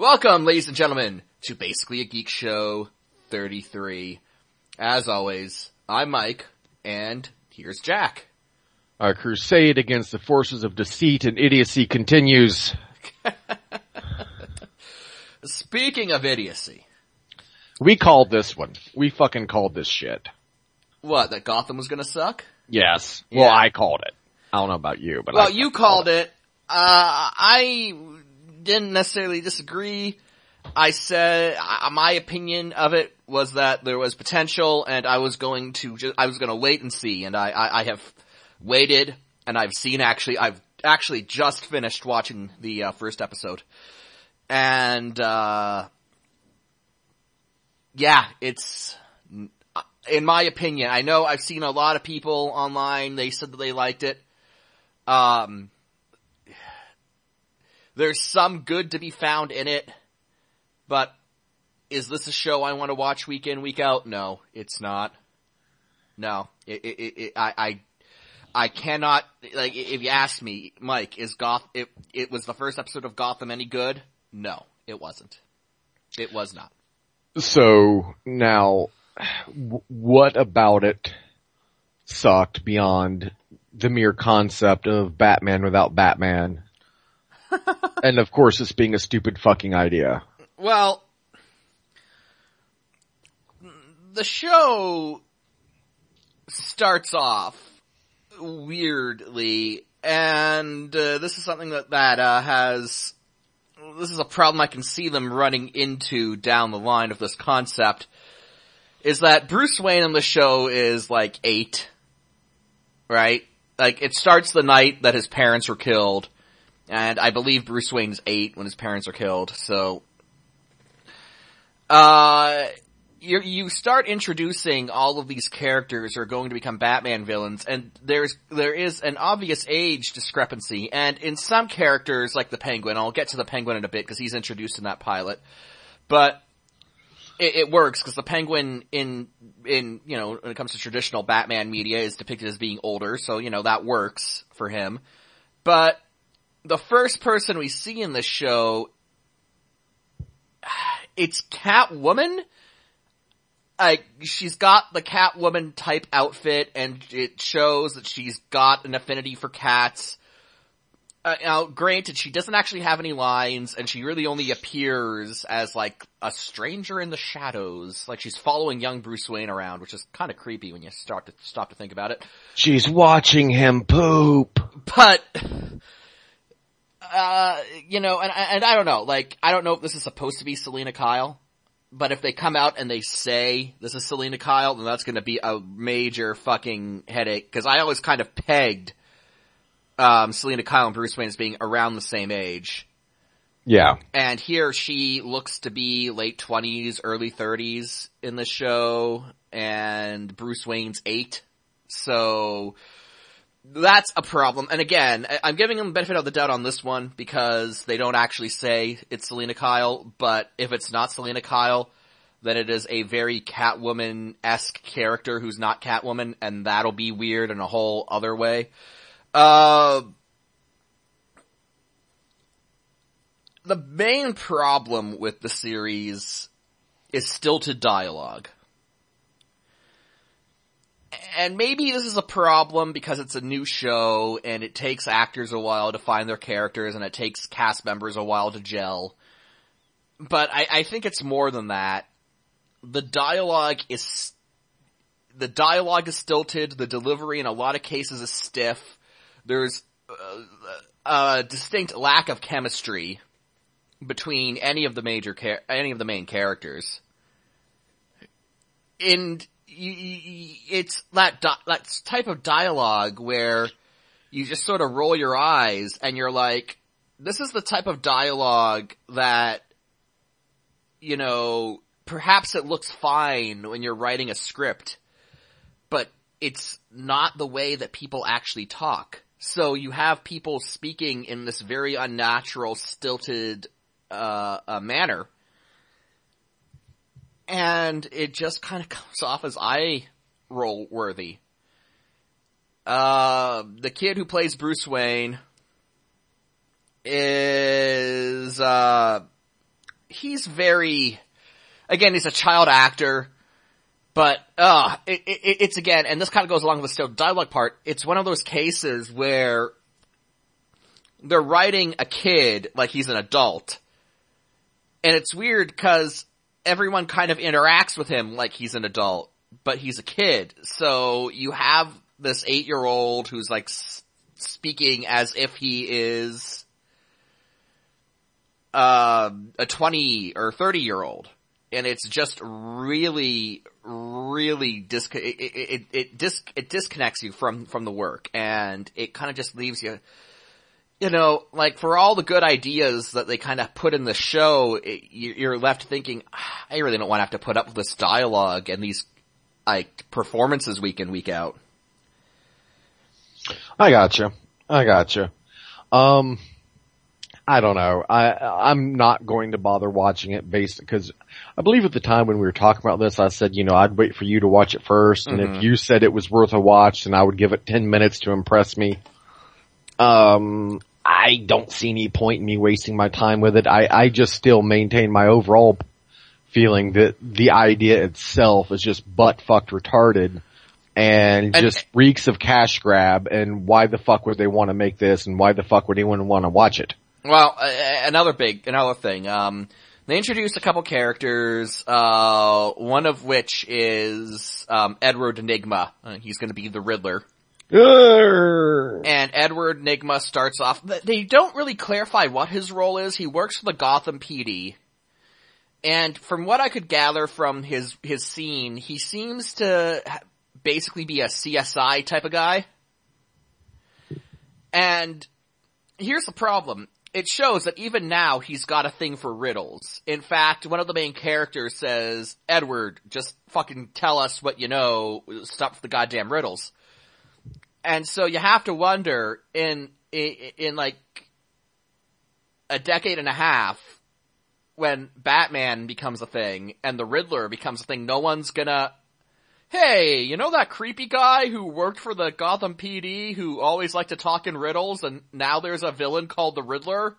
Welcome, ladies and gentlemen, to Basically a Geek Show 33. As always, I'm Mike, and here's Jack. Our crusade against the forces of deceit and idiocy continues. Speaking of idiocy, We called this one. We fucking called this shit. what, that Gotham was gonna suck? Yes. Well, Yeah. I called it. I don't know about you, but I Well, you called it. Uh, I didn't necessarily disagree. I said my opinion of it was that there was potential, and I was going to just I was going to wait and see, and I, I I have waited, and I've seen actually I've actually just finished watching the uh, first episode, and uh, yeah, it's in my opinion. I know I've seen a lot of people online. They said that they liked it. Um, there's some good to be found in it, but is this a show I want to watch week in, week out? No, it's not. No, it, it, it, I, I, I cannot, like, if you ask me, Mike, is Goth, it, it was the first episode of Gotham any good? No, it wasn't. It was not. So now, what about it sucked beyond the mere concept of Batman without Batman? and of course, this being a stupid fucking idea. Well, the show starts off weirdly, and uh, this is something that that uh, has. This is a problem I can see them running into down the line of this concept. Is that Bruce Wayne in the show is like eight, right? Like it starts the night that his parents were killed, and I believe Bruce Wayne's eight when his parents are killed. So, uh, you you start introducing all of these characters who are going to become Batman villains, and there's there is an obvious age discrepancy. And in some characters, like the Penguin, I'll get to the Penguin in a bit because he's introduced in that pilot, but it, it works because the Penguin in in you know when it comes to traditional Batman media is depicted as being older, so you know that works for him. But the first person we see in the show, it's Catwoman. Like she's got the Catwoman type outfit, and it shows that she's got an affinity for cats. Uh, now, granted, she doesn't actually have any lines, and she really only appears as like a stranger in the shadows, like she's following young Bruce Wayne around, which is kind of creepy when you start to stop to think about it. She's watching him poop. But, uh, you know, and, and I don't know, like, I don't know if this is supposed to be Selina Kyle, but if they come out and they say this is Selina Kyle, then that's gonna be a major fucking headache, cause I always kind of pegged, um, Selina Kyle and Bruce Wayne as being around the same age. Yeah. And here she looks to be late twenties, early thirties in the show, and Bruce Wayne's eight. So, that's a problem. And again, I'm giving them the benefit of the doubt on this one because they don't actually say it's Selina Kyle, but if it's not Selina Kyle, then it is a very Catwoman-esque character who's not Catwoman, and that'll be weird in a whole other way. Uh, the main problem with the series is stilted dialogue. And maybe this is a problem because it's a new show and it takes actors a while to find their characters and it takes cast members a while to gel. But I, I think it's more than that. The dialogue is, the dialogue is stilted, the delivery in a lot of cases is stiff. There's uh, a distinct lack of chemistry between any of the major any of the main characters. And it's that that type of dialogue where you just sort of roll your eyes and you're like, this is the type of dialogue that, you know, perhaps it looks fine when you're writing a script, but it's not the way that people actually talk. So you have people speaking in this very unnatural, stilted, uh, uh manner. And it just kind of comes off as eye roll worthy. Uh, the kid who plays Bruce Wayne is, uh, he's very, again, he's a child actor, but, uh, it, it, it's again, and this kind of goes along with the dialogue part, it's one of those cases where they're writing a kid like he's an adult. And it's weird cause everyone kind of interacts with him like he's an adult, but he's a kid. So you have this eight year old who's like speaking as if he is, uh, a 20 or 30 year old. And it's just really, really disc, it, it, it, it, dis, it disconnects you from, from the work and it kind of just leaves you, you know, like for all the good ideas that they kind of put in the show, it, you're left thinking, ah, I really don't want to have to put up with this dialogue and these like performances week in week out. I gotcha. I gotcha. Um, I don't know. I I'm not going to bother watching it based because I believe at the time when we were talking about this, I said you know I'd wait for you to watch it 1st and Mm-hmm. if you said it was worth a watch, then I would give it ten minutes to impress me. Um, I don't see any point in me wasting my time with it. I I just still maintain my overall feeling that the idea itself is just butt fucked retarded and, And- just reeks of cash grab and why the fuck would they want to make this and why the fuck would anyone want to watch it? Well, another big, another thing, um, they introduced a couple characters, uh, one of which is, um, Edward Enigma. Uh, he's gonna be the Riddler. And Edward Enigma starts off, they don't really clarify what his role is. He works for the Gotham PD. And from what I could gather from his, his scene, he seems to basically be a CSI type of guy. And here's the problem. It shows that even now he's got a thing for riddles. In fact, one of the main characters says, Edward, just fucking tell us what you know, stop the goddamn riddles. And so you have to wonder in, in, in like a decade and a half, when Batman becomes a thing and the Riddler becomes a thing, no one's gonna, hey, you know that creepy guy who worked for the Gotham PD who always liked to talk in riddles and now there's a villain called the Riddler?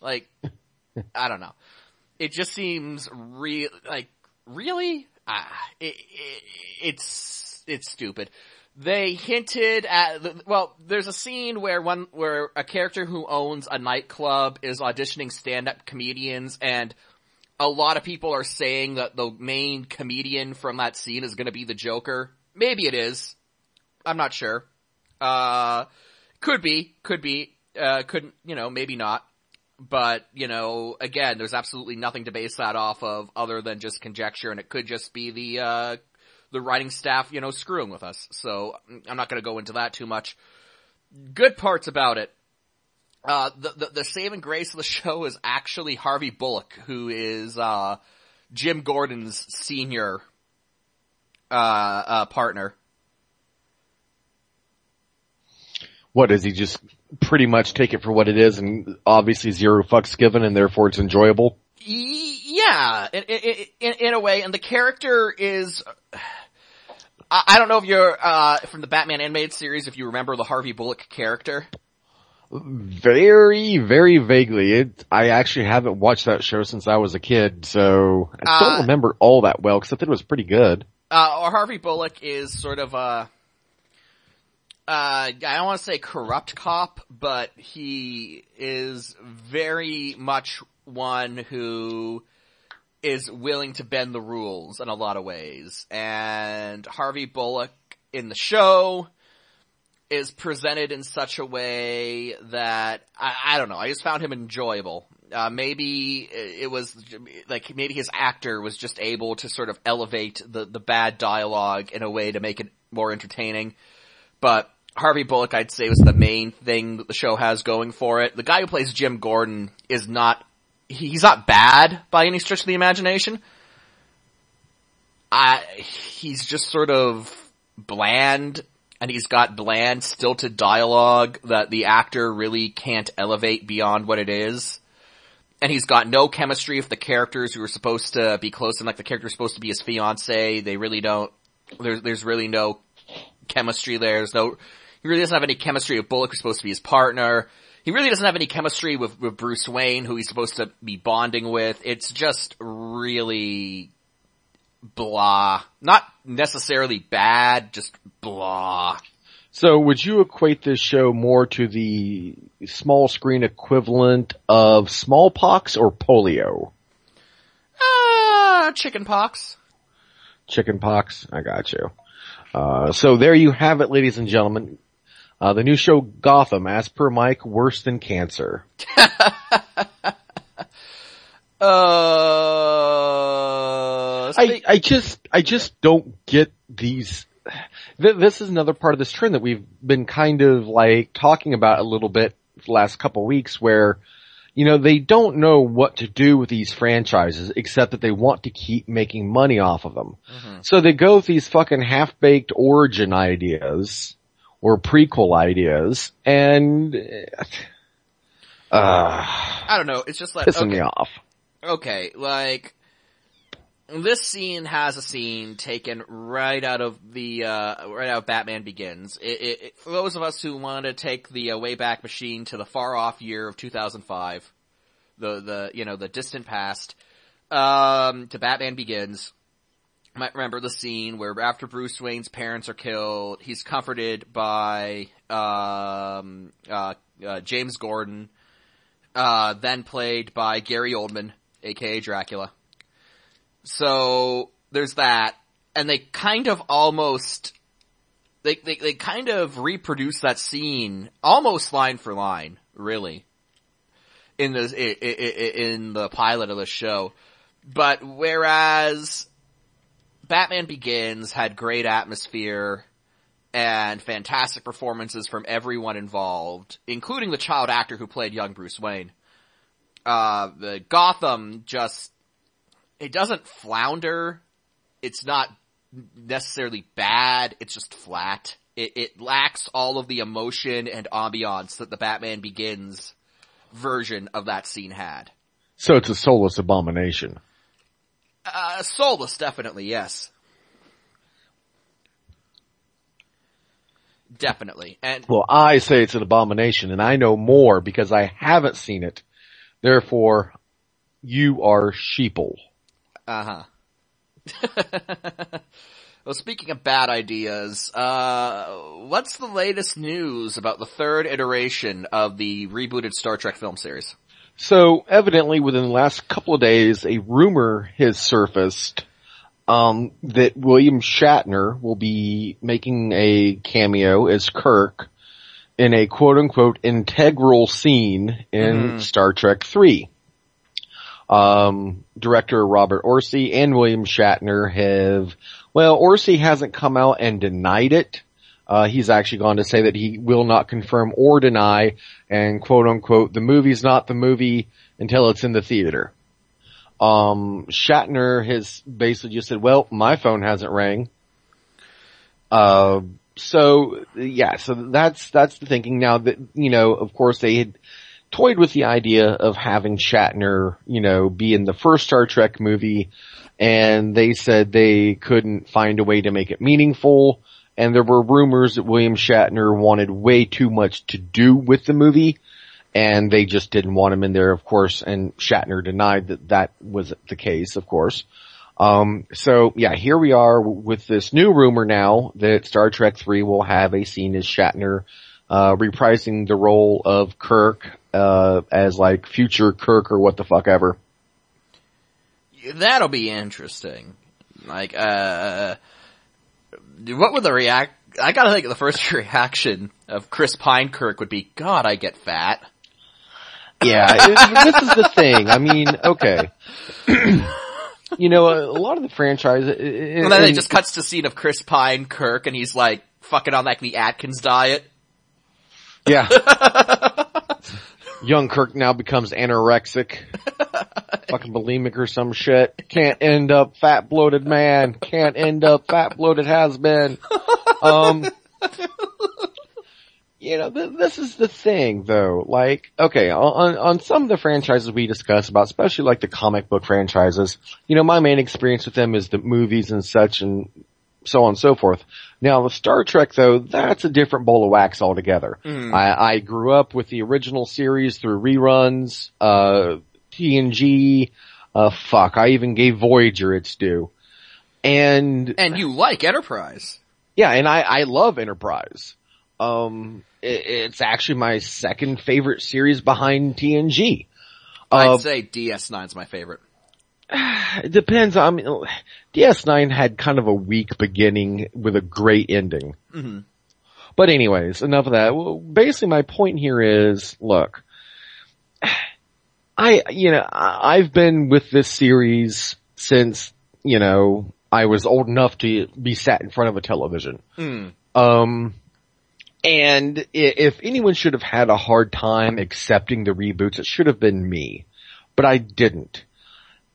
Like, I don't know. It just seems real, like, really? Ah, it, it, it's, it's stupid. They hinted at, well, there's a scene where one, where a character who owns a nightclub is auditioning stand-up comedians and a lot of people are saying that the main comedian from that scene is gonna be the Joker. Maybe it is. I'm not sure. Uh, could be, could be, uh, couldn't, you know, maybe not. But, you know, again, there's absolutely nothing to base that off of other than just conjecture and it could just be the, uh, the writing staff, you know, screwing with us. So I'm not gonna go into that too much. Good parts about it. Uh, the, the, the saving grace of the show is actually Harvey Bullock, who is, uh, Jim Gordon's senior, uh, uh, partner. What does he just pretty much take it for what it is and obviously zero fucks given and therefore it's enjoyable? Yeah, in, in, in, in a way, and the character is, I, I don't know if you're, uh, from the Batman animated series, if you remember the Harvey Bullock character. Very, very vaguely. It, I actually haven't watched that show since I was a kid, so I Uh, don't remember all that well think it was pretty good. Uh, or Harvey Bullock is sort of a, uh, I don't want to say corrupt cop, but he is very much one who is willing to bend the rules in a lot of ways. And Harvey Bullock in the show is presented in such a way that, I, I don't know, I just found him enjoyable. Uh, maybe it was, like, maybe his actor was just able to sort of elevate the, the bad dialogue in a way to make it more entertaining. But Harvey Bullock, I'd say, was the main thing that the show has going for it. The guy who plays Jim Gordon is not, he's not bad by any stretch of the imagination. I, he's just sort of bland, and he's got bland, stilted dialogue that the actor really can't elevate beyond what it is. And he's got no chemistry with the characters who are supposed to be close, and like the character's supposed to be his fiance, they really don't, there's, there's really no chemistry there. There's no, he really doesn't have any chemistry with Bullock, who's supposed to be his partner. He really doesn't have any chemistry with, with Bruce Wayne, who he's supposed to be bonding with. It's just really blah. Not necessarily bad, just blah. So would you equate this show more to the small screen equivalent of smallpox or polio? Uh, chicken pox. Chicken pox? I got you. Uh, so there you have it, ladies and gentlemen. Uh, the new show Gotham, as per Mike, worse than cancer. Uh, I, I just, I just don't get these. This is another part of this trend that we've been kind of like talking about a little bit the last couple weeks where, you know, they don't know what to do with these franchises except that they want to keep making money off of them. So they go with these fucking half-baked origin ideas or prequel ideas and, uh, I don't know. It's just like pissing okay, me off. okay, like this scene has a scene taken right out of the uh, right out of Batman Begins. It, it, it, for those of us who want to take the uh, Wayback Machine to the far off year of 2005, the the you know the distant past, um, to Batman Begins. Might remember the scene where after Bruce Wayne's parents are killed, he's comforted by um, uh, uh, James Gordon, uh, then played by Gary Oldman, aka Dracula. So there's that, and they kind of almost they they they kind of reproduce that scene almost line for line, really, in the in the pilot of the show. But whereas Batman Begins had great atmosphere and fantastic performances from everyone involved, including the child actor who played young Bruce Wayne. Uh, the Gotham just, it doesn't flounder. It's not necessarily bad. It's just flat. It, it lacks all of the emotion and ambiance that the Batman Begins version of that scene had. So it's a soulless abomination. Uh, soulless, definitely, yes. Definitely. And Well, I say it's an abomination and I know more because I haven't seen it. Therefore, you are sheeple. Uh huh. well, speaking of bad ideas, uh, what's the latest news about the third iteration of the rebooted Star Trek film series? So evidently within the last couple of days, a rumor has surfaced, um, that William Shatner will be making a cameo as Kirk in a quote unquote integral scene in Star Trek 3. Um, director Robert Orci and William Shatner have, well, Orci hasn't come out and denied it. Uh, he's actually gone to say that he will not confirm or deny and quote unquote, the movie's not the movie until it's in the theater. Um, Shatner has basically just said, well, my phone hasn't rang. Uh, so yeah, so that's, that's the thinking now that, you know, of course they had toyed with the idea of having Shatner, you know, be in the first Star Trek movie and they said they couldn't find a way to make it meaningful and there were rumors that William Shatner wanted way too much to do with the movie and they just didn't want him in there, of course, and Shatner denied that that was the case, of course. Um, so yeah, here we are with this new rumor now that Star Trek 3 will have a scene as Shatner, uh, reprising the role of Kirk, uh, as like future Kirk or what the fuck ever. That'll be interesting. Like, uh, what would the react? I gotta think the first reaction of Chris Pine Kirk would be, God, I get fat. Yeah, it- this is the thing. I mean, okay. you know, a, a lot of the franchise, and, And then it just cuts to scene of Chris Pine Kirk and he's like, fucking on like the Atkins diet. yeah. Young Kirk now becomes anorexic, fucking bulimic or some shit. Can't end up fat bloated man. Can't end up fat bloated has been. Um, you know, th- this is the thing though. Like, okay, on, on some of the franchises we discuss about, especially like the comic book franchises, you know, my main experience with them is the movies and such and so on and so forth. Now the Star Trek though, that's a different bowl of wax altogether. Mm. I, I grew up with the original series through reruns, uh, TNG, uh, fuck, I even gave Voyager its due. And, And you like Enterprise. yeah, and I, I love Enterprise. Um, it, it's actually my second favorite series behind TNG. I'd Uh, say DS9's my favorite. it depends. I mean, DS9 had kind of a weak beginning with a great ending. Mhm. But anyways, enough of that. Well, basically my point here is, look, I, you know, I've been with this series since, you know, I was old enough to be sat in front of a television. Mm. Um, and if anyone should have had a hard time accepting the reboots, it should have been me. But I didn't.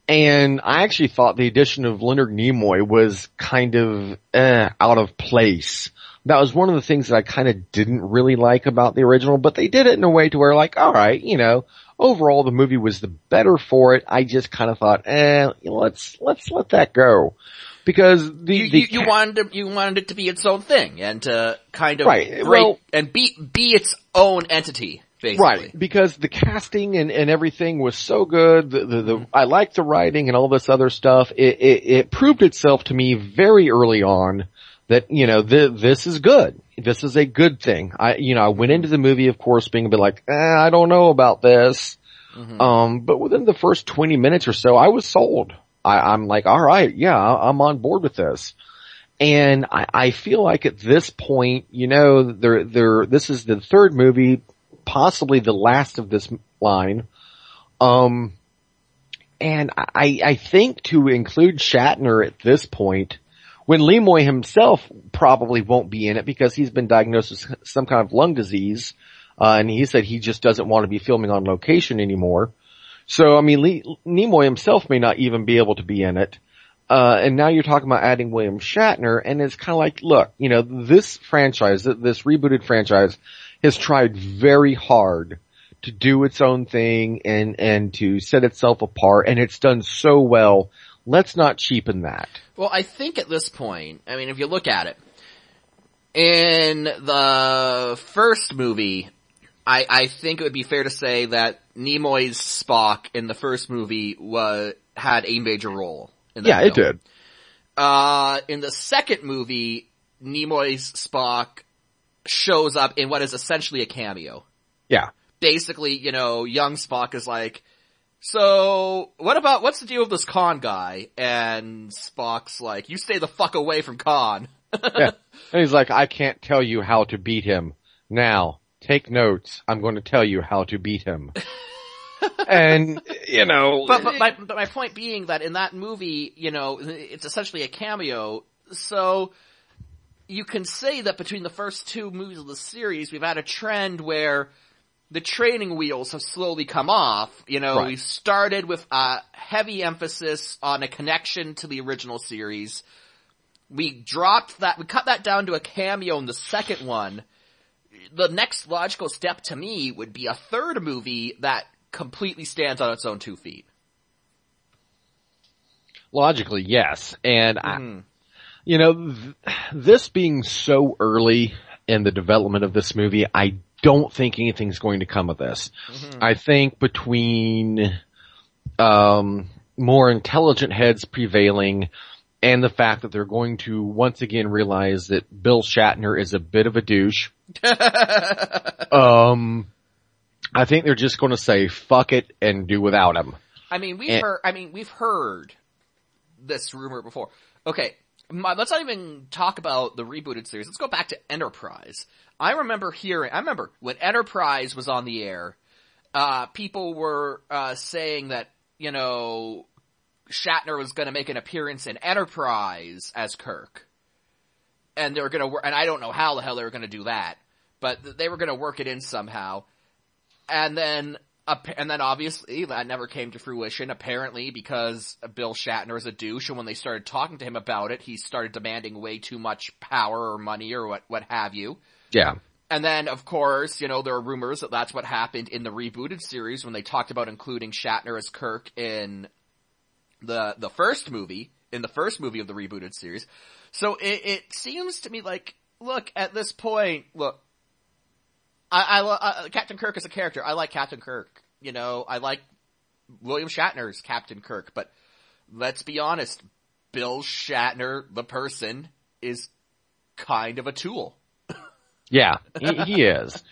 And I actually thought the addition of Leonard Nimoy was kind of eh, out of place. That was one of the things that I kind of didn't really like about the original, but they did it in a way to where like, alright, you know, overall the movie was the better for it. I just kind of thought, eh, let's, let's let that go. Because the, You, the you, you wanted to, you wanted it to be its own thing and to kind of Right, break well- and be be its own entity, basically. Right, because the casting and, and everything was so good. The, the, the I liked the writing and all this other stuff. It, it, it proved itself to me very early on that you know th- this is good. This is a good thing. I you know I went into the movie, of course, being a bit like eh, I don't know about this. Mhm. Um, but within the first twenty minutes or so, I was sold. I, I'm like, all right, yeah, I'm on board with this. And I, I feel like at this point, you know, there, there, this is the third movie, possibly the last of this line. Um, and I, I think to include Shatner at this point, when Nimoy himself probably won't be in it because he's been diagnosed with some kind of lung disease, uh, and he said he just doesn't want to be filming on location anymore. So, I mean, Lee, Nimoy himself may not even be able to be in it. Uh, and now you're talking about adding William Shatner, and it's kind of like, look, you know, this franchise, this rebooted franchise, has tried very hard to do its own thing and and to set itself apart, and it's done so well. Let's not cheapen that. Well, I think at this point, I mean, if you look at it, in the first movie, I, I think it would be fair to say that Nimoy's Spock in the first movie was, had a major role. Yeah, it did. Uh, in the second movie, Nimoy's Spock shows up in what is essentially a cameo. Yeah. Basically, you know, young Spock is like, so, what about, what's the deal with this Khan guy? And Spock's like, you stay the fuck away from Khan. yeah. And he's like, I can't tell you how to beat him. Now, take notes. I'm going to tell you how to beat him. and, you know. But, but my, but my point being that in that movie, you know, it's essentially a cameo, so, you can say that between the first two movies of the series, we've had a trend where the training wheels have slowly come off. You know, Right. we started with a heavy emphasis on a connection to the original series. We dropped that, we cut that down to a cameo in the second one. The next logical step to me would be a third movie that completely stands on its own two feet. Logically, yes. And I, Mhm. You know, th- this being so early in the development of this movie, I don't think anything's going to come of this. I think between um, more intelligent heads prevailing and the fact that they're going to once again realize that Bill Shatner is a bit of a douche, um, I think they're just going to say fuck it and do without him. I mean, we've And- heard. I mean, we've heard this rumor before. Okay, my, let's not even talk about the rebooted series. Let's go back to Enterprise. I remember hearing. I remember when Enterprise was on the air. Uh, people were uh, saying that you know Shatner was going to make an appearance in Enterprise as Kirk, and they were going to. And I don't know how the hell they were going to do that, but they were going to work it in somehow. And then, and then obviously that never came to fruition. Apparently, because Bill Shatner is a douche, and when they started talking to him about it, he started demanding way too much power or money or what what have you. Yeah. And then, of course, you know, there are rumors that that's what happened in the rebooted series when they talked about including Shatner as Kirk in the the first movie in the first movie of the rebooted series. So it, it seems to me like, look, at this point, look, I, I, uh, Captain Kirk is a character. I like Captain Kirk. You know, I like William Shatner's Captain Kirk, but let's be honest, Bill Shatner, the person, is kind of a tool. Yeah, he, he is.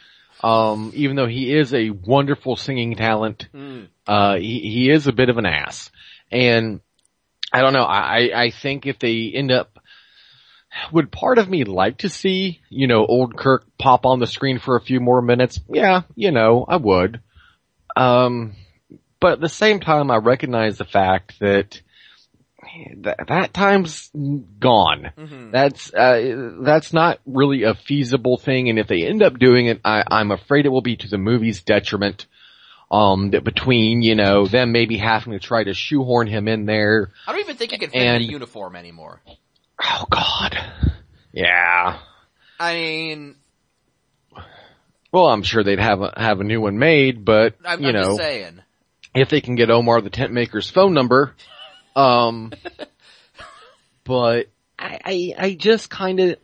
Um, even though he is a wonderful singing talent, Hmm. uh, he, he is a bit of an ass. And I don't know, I, I think if they end up, would part of me like to see, you know, old Kirk pop on the screen for a few more minutes? Yeah, you know, I would. Um, but at the same time, I recognize the fact that that, that time's gone. Mhm. That's uh, that's not really a feasible thing, and if they end up doing it, I, I'm afraid it will be to the movie's detriment. Um, that between you know them maybe having to try to shoehorn him in there. I don't even think he can fit in a uniform anymore. Oh God, yeah. I mean, Well, I'm sure they'd have a, have a new one made, but I'm, you I'm know, just saying. if they can get Omar the tent maker's phone number, um, but I, I, I just kind of,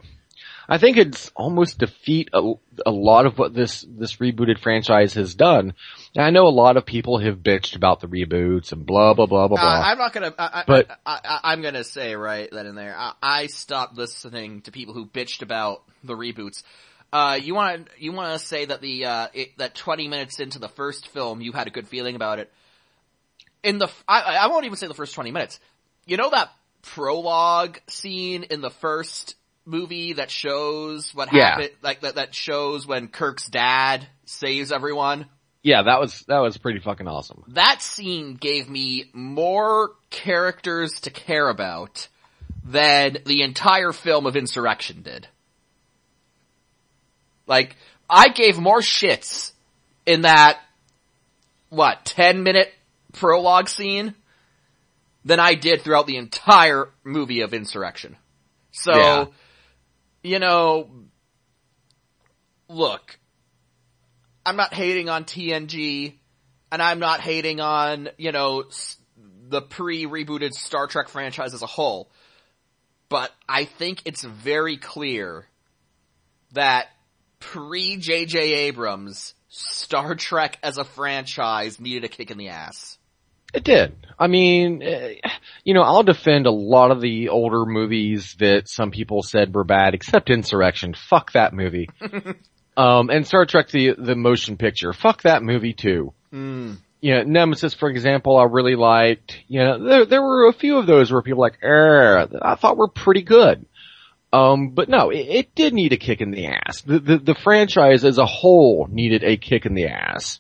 I think it's almost defeat a, a lot of what this, this rebooted franchise has done. And I know a lot of people have bitched about the reboots and blah, blah, blah, blah, Uh, blah. I'm not gonna, I, I, But- I, I, I'm gonna say right then and there, I, I stopped listening to people who bitched about the reboots. Uh, you want you want to say that the uh, it, that 20 minutes into the first film, you had a good feeling about it. In the, I, I won't even say the first 20 minutes. You know that prologue scene in the first movie that shows what Yeah. happened, like that that shows when Kirk's dad saves everyone. Yeah, that was, that was pretty fucking awesome. that scene gave me more characters to care about than the entire film of Insurrection did. Like, I gave more shits in that, what, 10 minute prologue scene than I did throughout the entire movie of Insurrection. So, Yeah. you know, look, I'm not hating on TNG, and I'm not hating on, you know, the pre-rebooted Star Trek franchise as a whole. But I think it's very clear that pre-JJ Abrams, Star Trek as a franchise needed a kick in the ass. It did. I mean, eh, you know, I'll defend a lot of the older movies that some people said were bad, except Insurrection. Fuck that movie. um, and Star Trek the the motion picture. Fuck that movie too. Mm. You know, Nemesis, for example, I really liked. You know, there there were a few of those where people were like, er, I thought were pretty good. Um, but no, it, it did need a kick in the ass. The, the the franchise as a whole needed a kick in the ass.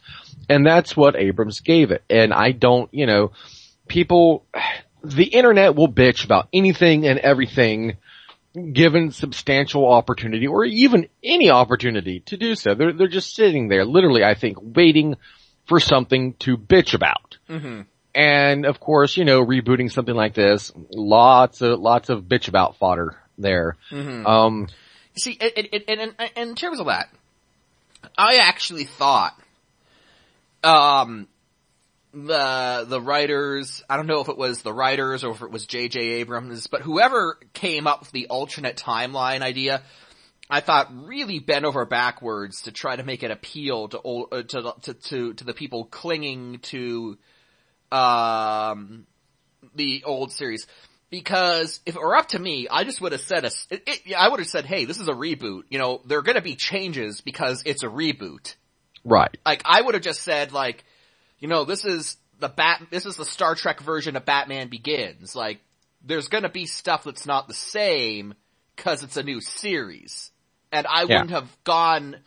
And that's what Abrams gave it. And I don't, you know, people, the internet will bitch about anything and everything given substantial opportunity or even any opportunity to do so. They're, they're just sitting there, literally, I think, waiting for something to bitch about. hmm And of course, you know, rebooting something like this, lots of, lots of bitch about fodder there. hmm Um, See, in, in, in, in, in terms of that, I actually thought, um, the, the writers, I don't know if it was the writers or if it was J.J. Abrams, but whoever came up with the alternate timeline idea, I thought really bent over backwards to try to make it appeal to old, uh, to, to, to, to the people clinging to, um, the old series. Because if it were up to me, I just would have said a, it, it, I would have said, hey, this is a reboot. You know, there are gonna be changes because it's a reboot. right. Like, I would have just said like, you know, this is the Bat, this is the Star Trek version of Batman Begins. Like, there's gonna be stuff that's not the same cause it's a new series. And I Yeah. wouldn't have gone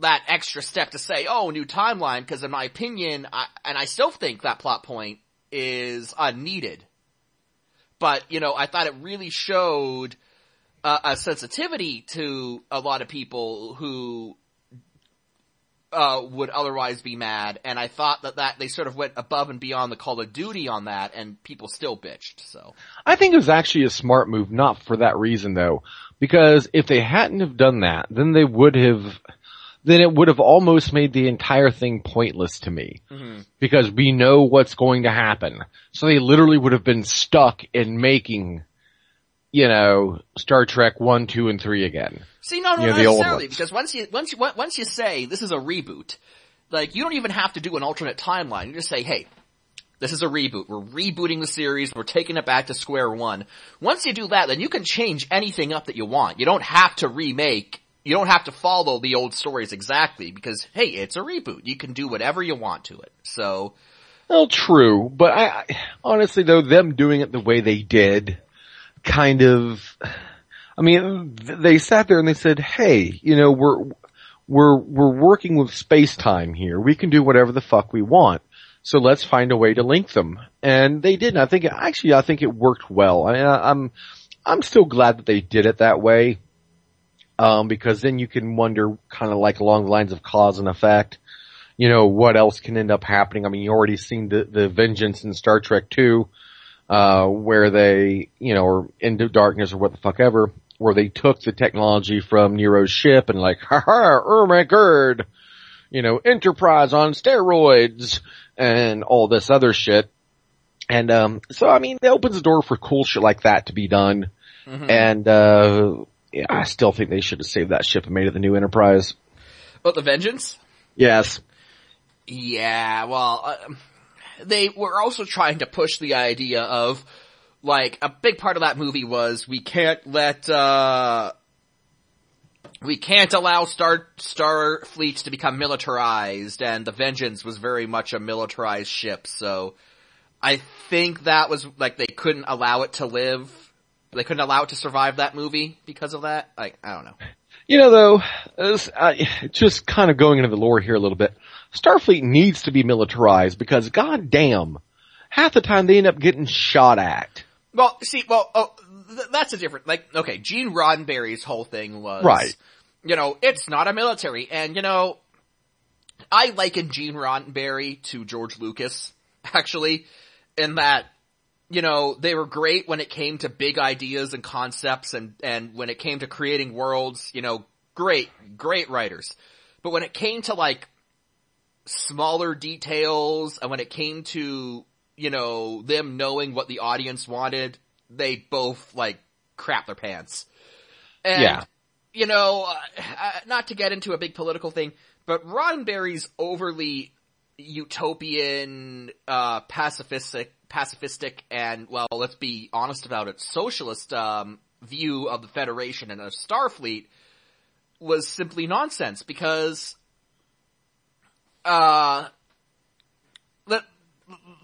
that extra step to say, oh, new timeline, cause in my opinion, I, and I still think that plot point is unneeded. But, you know, I thought it really showed uh, a sensitivity to a lot of people who uh, would otherwise be mad, and I thought that that they sort of went above and beyond the Call of Duty on that, and people still bitched. So I think it was actually a smart move, not for that reason though, because if they hadn't have done that, then they would have, then it would have almost made the entire thing pointless to me. Mm-hmm. Because we know what's going to happen. So they literally would have been stuck in making, you know, Star Trek 1, 2, and 3 again. See, no, no, You know, not the old necessarily, because once you, once you, once you say this is a reboot, like, you don't even have to do an alternate timeline. You just say, hey, this is a reboot. We're rebooting the series. We're taking it back to square one. Once you do that, then you can change anything up that you want. You don't have to remake. You don't have to follow the old stories exactly because, hey, it's a reboot. You can do whatever you want to it. So, Well, true, but I, I honestly though, them doing it the way they did, kind of, I mean, they sat there and they said, "Hey, you know, we're we're we're working with space time here. We can do whatever the fuck we want. So let's find a way to link them." And they did. And I think actually, I think it worked well. I, mean, I'm I'm still glad that they did it that way, um, because then you can wonder, kind of like along the lines of cause and effect you know, what else can end up happening. I mean, you already seen the, the vengeance in Star Trek 2, uh, where they, you know, or into darkness or what the fuck ever, where they took the technology from Nero's ship and like, ha ha, my you know, Enterprise on steroids and all this other shit. And, um, so I mean, it opens the door for cool shit like that to be done. mhm. And, uh, yeah, I still think they should have saved that ship and made it the new Enterprise. but the Vengeance? Yes. Yeah, well, uh, they were also trying to push the idea of, like, a big part of that movie was we can't let, uh, we can't allow Star, Star fleets to become militarized, and the Vengeance was very much a militarized ship, so I think that was, like, they couldn't allow it to live, they couldn't allow it to survive that movie because of that? Like, I don't know. You know though, this, uh, just kind of going into the lore here a little bit, Starfleet needs to be militarized because goddamn, half the time they end up getting shot at. Well, see, well, oh, th- that's a different, like, okay, Gene Roddenberry's whole thing was, Right. you know, it's not a military, and you know, I liken Gene Roddenberry to George Lucas, actually, in that, you know, they were great when it came to big ideas and concepts and, and when it came to creating worlds, you know, great, great writers. But when it came to like, smaller details and when it came to, you know, them knowing what the audience wanted, they both like crap their pants. And, Yeah. you know, uh, uh, not to get into a big political thing, but Roddenberry's overly utopian, uh, pacifistic, pacifistic and, well, let's be honest about it, socialist, um, view of the Federation and of Starfleet was simply nonsense because uh, let,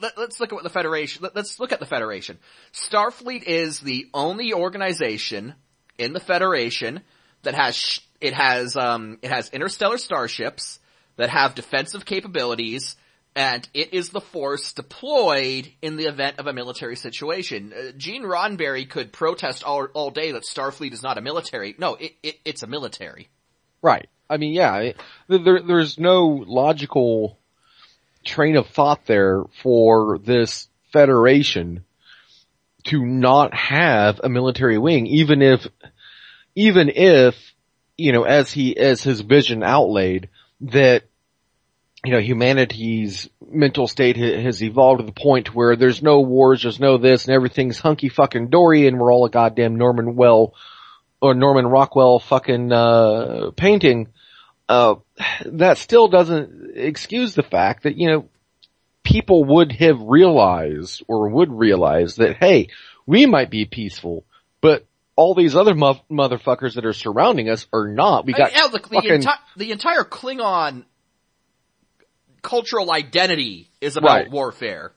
let, us look at what the Federation, let, us look at the Federation. Starfleet is the only organization in the Federation that has, it has, um, it has interstellar starships that have defensive capabilities and it is the force deployed in the event of a military situation. Uh, Gene Roddenberry could protest all, all day that Starfleet is not a military. No, it, it, it's a military. Right. I mean, yeah, it, there, there's no logical train of thought there for this federation to not have a military wing, even if, even if, you know, as he, as his vision outlaid, that, you know, humanity's mental state has evolved to the point where there's no wars, there's no this, and everything's hunky fucking dory, and we're all a goddamn Norman Well, or Norman Rockwell fucking, uh, painting, uh, that still doesn't excuse the fact that, you know, people would have realized or would realize that, hey, we might be peaceful, but all these other mo- motherfuckers that are surrounding us are not. We got I mean, look, the, enti- the entire Klingon cultural identity is about Right. warfare.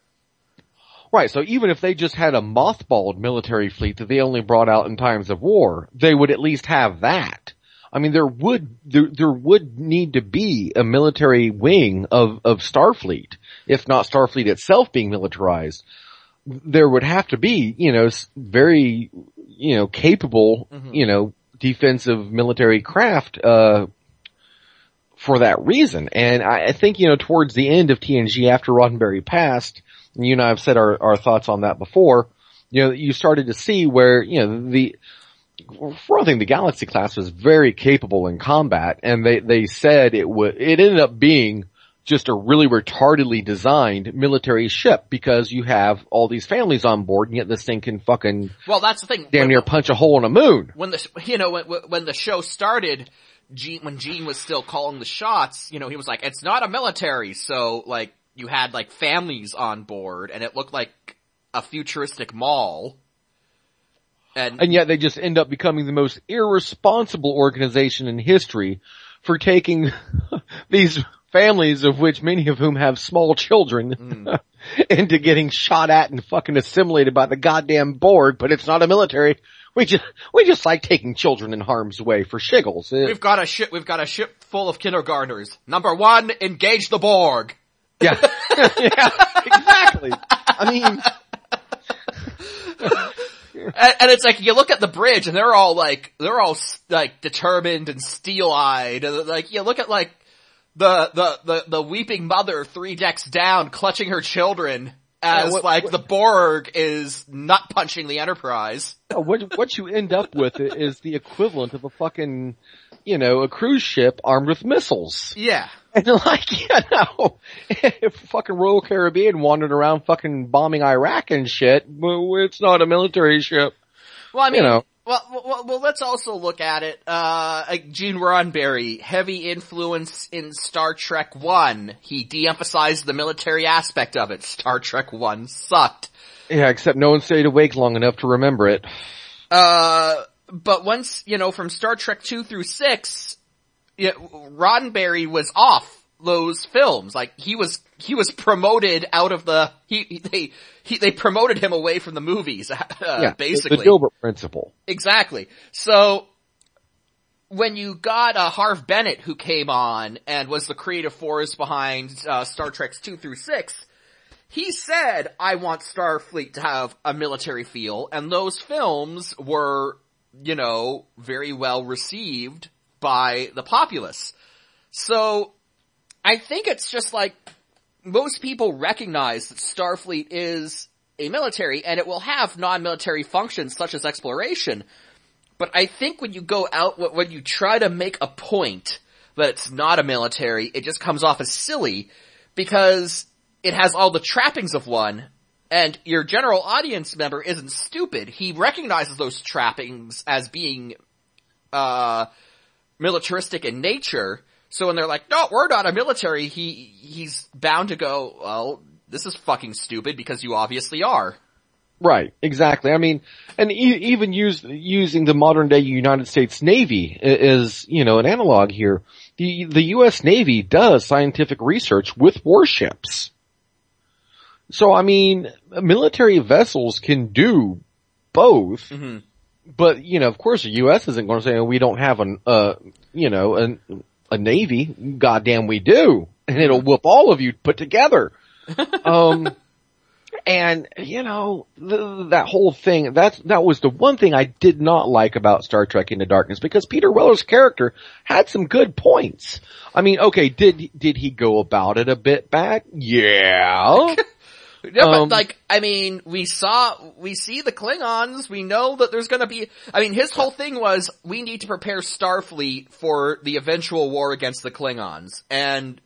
Right, so even if they just had a mothballed military fleet that they only brought out in times of war, they would at least have that. I mean, there would, there, there would need to be a military wing of, of Starfleet, if not Starfleet itself being militarized. There would have to be, you know, very, you know, capable, you know, defensive military craft, uh, for that reason. And I, I think, you know, towards the end of TNG after Roddenberry passed, you and I have said our, our thoughts on that before, you know, you started to see where, you know, the, for one thing, the Galaxy class was very capable in combat, and they they said it would. It ended up being just a really retardedly designed military ship because you have all these families on board, and yet this thing can fucking Well, that's the thing. damn When- near punch a hole in a moon. when the you know when when the show started, Gene when Gene was still calling the shots, you know, he was like, "It's not a military," so like you had like families on board, and it looked like a futuristic mall. And, And yet they just end up becoming the most irresponsible organization in history for taking these families of which many of whom have small children hmm. into getting shot at and fucking assimilated by the goddamn Borg, but it's not a military. We just, we just like taking children in harm's way for shiggles. We've got a ship. We've got a ship full of kindergartners. Number one, engage the Borg. Yeah. yeah, exactly. I mean, And, and it's like you look at the bridge, and they're all like they're all like determined and steel eyed. And like you look at like the the the the weeping mother three decks down, clutching her children. As Yeah, what- like what- the Borg is nut punching the Enterprise. what, what you end up with is the equivalent of a fucking, you know, a cruise ship armed with missiles. Yeah. And like, you know, if fucking Royal Caribbean wandered around fucking bombing Iraq and shit, it's not a military ship. Well, I mean, you know. well, well, well, let's also look at it. Uh, like Gene Roddenberry, heavy influence in Star Trek One. He de-emphasized the military aspect of it. Star Trek One sucked. Yeah, except no one stayed awake long enough to remember it. Uh, but once, you know, from Star Trek 2 through 6, yeah, Roddenberry was off those films. Like, he was, he was promoted out of the, he, he they, he, they promoted him away from the movies, uh, yeah, basically. The Dilbert principle. Exactly. So, when you got uh, Harve Bennett who came on and was the creative force behind uh, Star Trek's 2 through 6, he said, I want Starfleet to have a military feel, and those films were, you know, very well received by the populace. So, I think it's just like, most people recognize that Starfleet is a military, and it will have non-military functions such as exploration, but I think when you go out, when you try to make a point that it's not a military, it just comes off as silly because it has all the trappings of one and your general audience member isn't stupid. He recognizes those trappings as being, uh, militaristic in nature. So when they're like, no, we're not a military, he, he's bound to go, well, this is fucking stupid because you obviously are. Right, exactly. I mean, and e- even use, using the modern day United States Navy is, you know, an analog here. The, the U.S. Navy does scientific research with warships. So I mean, military vessels can do both, Mhm. But you know, of course the U.S. isn't going to say, we don't have an, uh, you know, an, a Navy. Goddamn we do. And it'll whoop all of you put together. um, and you know th- that whole thing. That's that was the one thing I did not like about Star Trek Into Darkness because Peter Weller's character had some good points. I mean, okay, did did he go about it a bit bad? Yeah. Yeah, but Um, like, I mean, we saw, we see the Klingons, we know that there's gonna be, I mean, his whole thing was, we need to prepare Starfleet for the eventual war against the Klingons, and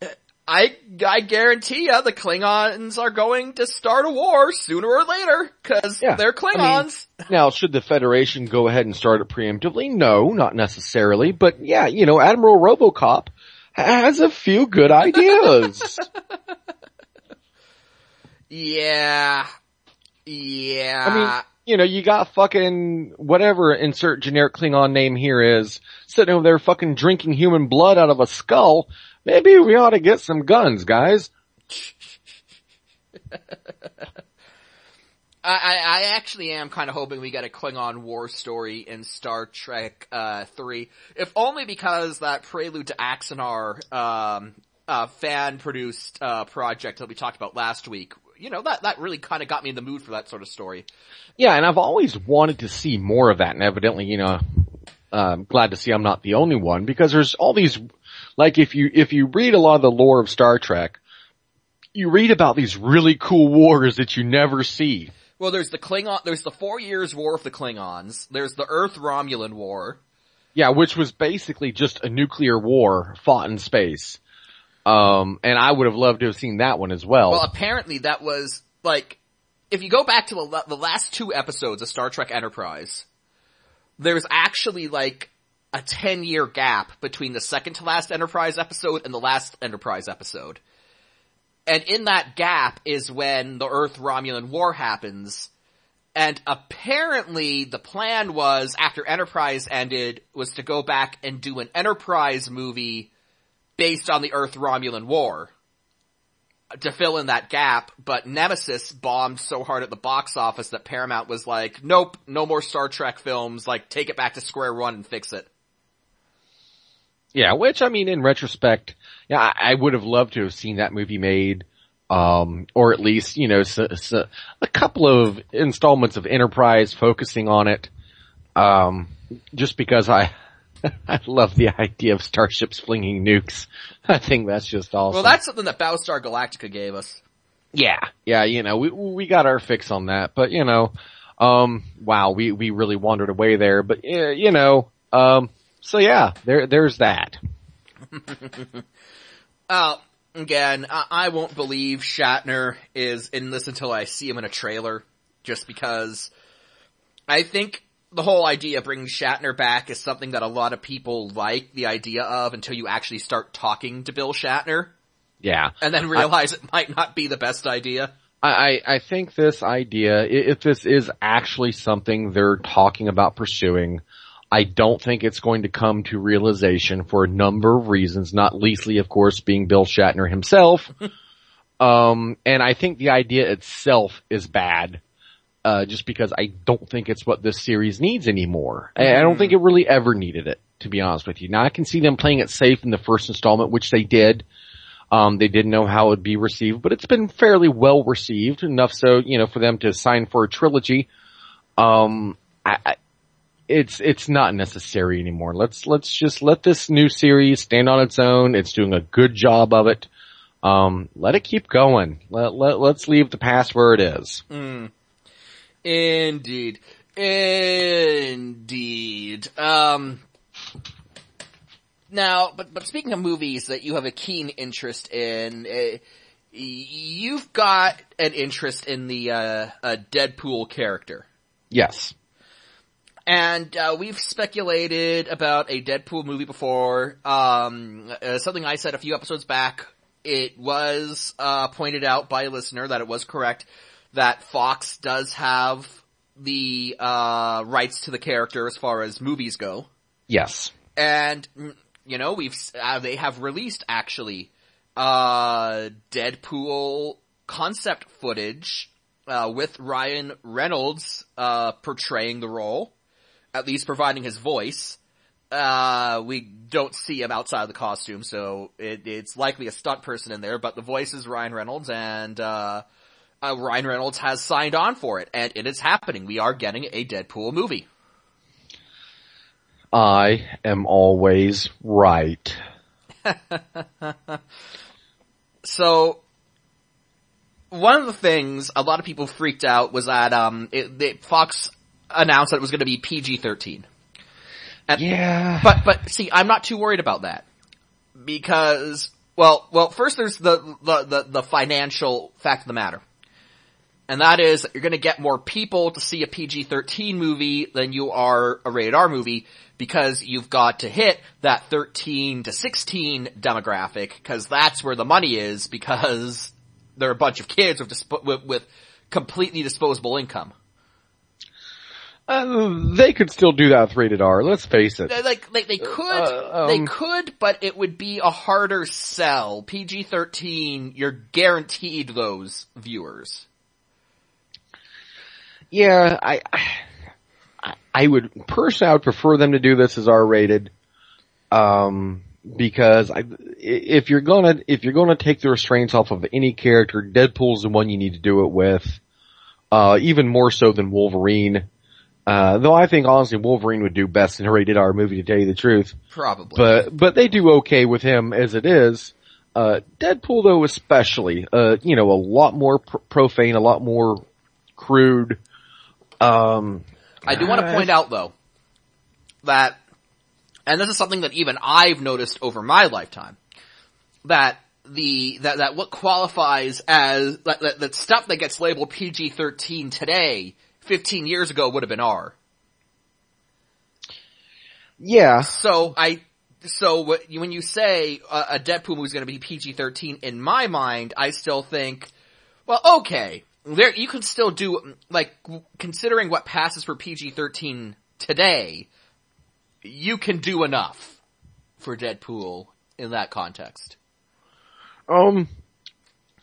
uh, I, I guarantee you the Klingons are going to start a war sooner or later, cause Yeah, they're I mean, Klingons. now, should the Federation go ahead and start it preemptively? No, not necessarily. But yeah, you know, Admiral RoboCop has a few good ideas. yeah. Yeah. I mean, you know, you got fucking whatever insert generic Klingon name here is sitting over there fucking drinking human blood out of a skull. Maybe we ought to get some guns, guys. I, I, I actually am kind of hoping we get a Klingon war story in Star Trek, uh, 3. If only because that Prelude to Axanar, um, uh, fan produced, uh, project that we talked about last week, you know, that, that really kind of got me in the mood for that sort of story. Yeah, and I've always wanted to see more of that, and evidently, you know, I'm glad to see I'm not the only one because there's all these, like if you, if you read a lot of the lore of Star Trek, you read about these really cool wars that you never see. Well, there's the Klingon, there's the four years war of the Klingons, there's the Earth Romulan war. Yeah, which was basically just a nuclear war fought in space. Um, and I would have loved to have seen that one as well. Well, apparently that was, like, if you go back to the, the last two episodes of Star Trek Enterprise, there's actually like a 10 year gap between the second to last Enterprise episode and the last Enterprise episode. And in that gap is when the Earth Romulan War happens. And apparently the plan was, after Enterprise ended, was to go back and do an Enterprise movie based on the Earth Romulan War to fill in that gap, but Nemesis bombed so hard at the box office that Paramount was like, nope, no more Star Trek films, like take it back to square one and fix it. Yeah, which I mean, in retrospect, yeah, I, I would have loved to have seen that movie made, um, or at least you know, a couple of installments of Enterprise focusing on it, um, just because I. I love the idea of starships flinging nukes. I think that's just awesome. Well, that's something that Battlestar Galactica gave us. Yeah, yeah, you know, we we got our fix on that, but you know, um, wow, we we really wandered away there, but uh, you know, um, so yeah, there there's that. uh, again, I, I won't believe Shatner is in this until I see him in a trailer, just because I think the whole idea of bringing Shatner back is something that a lot of people like the idea of until you actually start talking to Bill Shatner. Yeah. And then realize I, it might not be the best idea. I, I think this idea, if this is actually something they're talking about pursuing, I don't think it's going to come to realization for a number of reasons, not leastly, of course, being Bill Shatner himself. um, and I think the idea itself is bad. Uh, just because I don't think it's what this series needs anymore. Mm. I don't think it really ever needed it, to be honest with you. Now I can see them playing it safe in the first installment, which they did. Um, they didn't know how it would be received, but it's been fairly well received enough so, you know, for them to sign for a trilogy. Um, I, I, it's, it's not necessary anymore. Let's, let's just let this new series stand on its own. It's doing a good job of it. Um, let it keep going. Let, let, let's leave the past where it is. Mm. Indeed. Indeed. Um, now, but, but speaking of movies that you have a keen interest in, uh, you've got an interest in the, uh, Deadpool character. Yes. And, uh, we've speculated about a Deadpool movie before. Um, uh, something I said a few episodes back. It was, uh, pointed out by a listener that it was correct that Fox does have the, uh, rights to the character as far as movies go. Yes. And, you know, we've, uh, they have released actually, uh, Deadpool concept footage, uh, with Ryan Reynolds, uh, portraying the role, at least providing his voice. Uh, we don't see him outside of the costume, so it, it's likely a stunt person in there, but the voice is Ryan Reynolds and, uh, Ryan Reynolds has signed on for it, and it is happening. We are getting a Deadpool movie. I am always right. so, one of the things a lot of people freaked out was that um, it, Fox announced that it was going to be PG-13. Yeah. But but see, I'm not too worried about that because well well first there's the the the, the financial fact of the matter. And that is you're gonna get more people to see a PG-13 movie than you are a rated R movie because you've got to hit that 13 to 16 demographic because that's where the money is because there are a bunch of kids with, disp- with, with completely disposable income. Uh, they could still do that with rated R. Let's face it. Like, like they could, uh, um, they could, but it would be a harder sell. PG thirteen, you're guaranteed those viewers. Yeah, I, I, I would personally, I would prefer them to do this as R rated, um, because I, if you're gonna, if you're gonna take the restraints off of any character, Deadpool's the one you need to do it with, uh, even more so than Wolverine. Uh, though I think honestly Wolverine would do best in a rated R movie to tell you the truth. Probably. But, but they do okay with him as it is. Uh, Deadpool though especially, uh, you know, a lot more pr- profane, a lot more crude. Um, I do want to point out though that, and this is something that even I've noticed over my lifetime, that the that that what qualifies as that, that, that stuff that gets labeled PG-13 today, 15 years ago would have been R. yeah, So I, so when you say a, a Deadpool movie is going to be PG-13, in my mind, I still think, well, okay, there, you can still do, like, considering what passes for PG-13 today, you can do enough for Deadpool in that context. Um,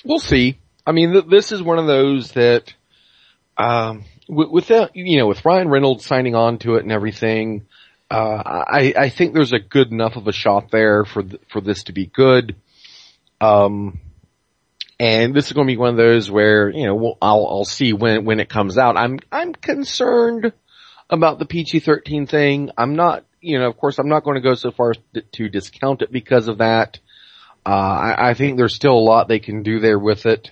we'll see. I mean, th- this is one of those that, um, with, with that, you know, with Ryan Reynolds signing on to it and everything, uh, I, I think there's a good enough of a shot there for, th- for this to be good. Um, and this is going to be one of those where, you know, we'll, I'll, I'll see when, when it comes out. I'm, I'm concerned about the PG-13 thing. I'm not, you know, of course I'm not going to go so far to, discount it because of that. Uh, I, I think there's still a lot they can do there with it.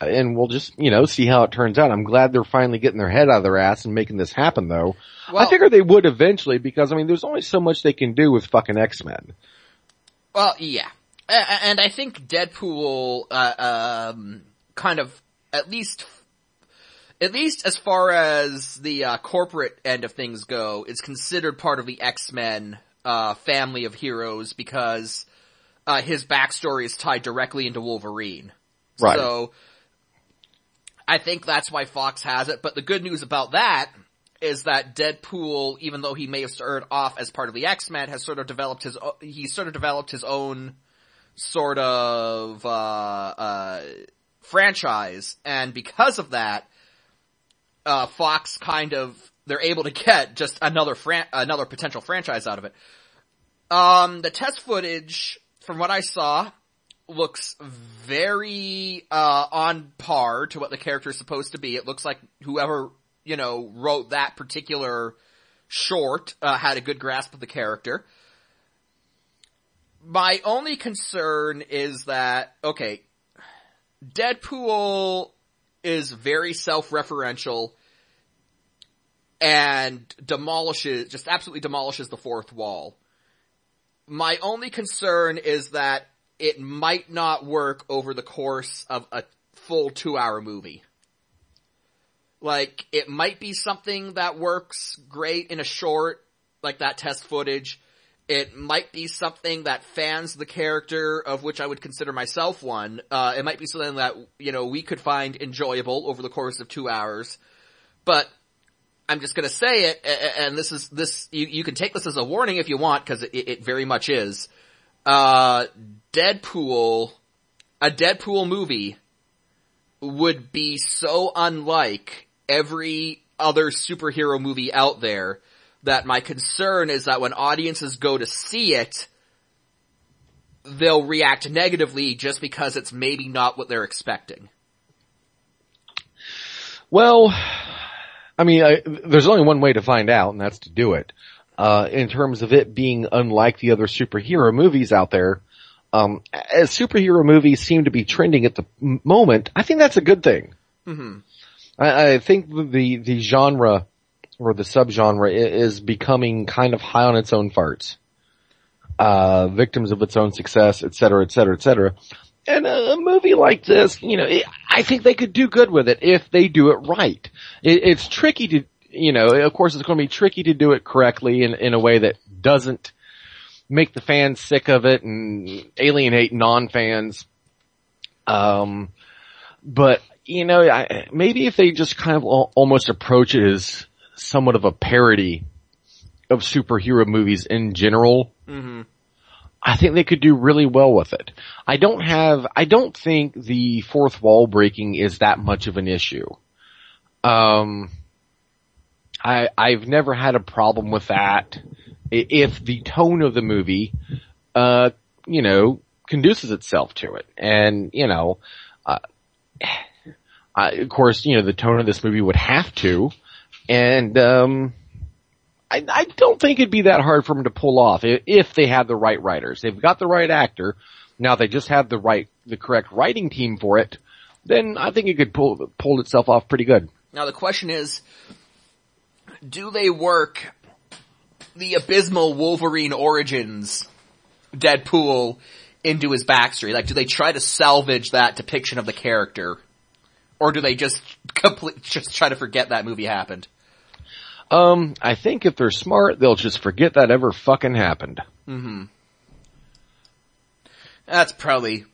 And we'll just, you know, see how it turns out. I'm glad they're finally getting their head out of their ass and making this happen though. Well- I figure they would eventually because I mean there's only so much they can do with fucking X-Men. Well, yeah. And I think Deadpool, uh, um, kind of, at least, at least as far as the, uh, corporate end of things go, is considered part of the X-Men, uh, family of heroes because, uh, his backstory is tied directly into Wolverine. Right. So, I think that's why Fox has it, but the good news about that is that Deadpool, even though he may have started off as part of the X-Men, has sort of developed his, he sort of developed his own sort of, uh, uh, franchise, and because of that, uh, Fox kind of, they're able to get just another fran- another potential franchise out of it. Um, the test footage, from what I saw, looks very, uh, on par to what the character is supposed to be. It looks like whoever, you know, wrote that particular short, uh, had a good grasp of the character. My only concern is that, okay, Deadpool is very self-referential and demolishes, just absolutely demolishes the fourth wall. My only concern is that it might not work over the course of a full two hour movie. Like, it might be something that works great in a short, like that test footage. It might be something that fans the character, of which I would consider myself one. Uh, it might be something that, you know, we could find enjoyable over the course of two hours. But, I'm just gonna say it, and this is, this, you, you can take this as a warning if you want, cause it, it very much is. Uh, Deadpool, a Deadpool movie would be so unlike every other superhero movie out there that my concern is that when audiences go to see it, they'll react negatively just because it's maybe not what they're expecting. Well, I mean, I, there's only one way to find out, and that's to do it. Uh, in terms of it being unlike the other superhero movies out there, um, as superhero movies seem to be trending at the moment, I think that's a good thing. hmm I, I think the the genre or the subgenre is becoming kind of high on its own farts. Uh, victims of its own success, et cetera, et cetera, et cetera. And a, movie like this, you know, I think they could do good with it if they do it right. It, it's tricky to, you know, of course it's going to be tricky to do it correctly in, in a way that doesn't make the fans sick of it and alienate non-fans. Um, but you know, I, maybe if they just kind of almost approach it as somewhat of a parody of superhero movies in general, hmm I think they could do really well with it. I don't have, I don't think the fourth wall breaking is that much of an issue. Um, I, I've never had a problem with that if the tone of the movie, uh, you know, conduces itself to it. And, you know, uh, I, of course, you know, the tone of this movie would have to. And, um, I, I don't think it'd be that hard for them to pull off i- if they had the right writers. They've got the right actor. Now they just have the right, the correct writing team for it. Then I think it could pull, pull itself off pretty good. Now the question is, do they work the abysmal Wolverine origins Deadpool into his backstory? Like, do they try to salvage that depiction of the character? Or do they just complete, just try to forget that movie happened? Um, I think if they're smart, they'll just forget that ever fucking happened. Mm-hmm. That's probably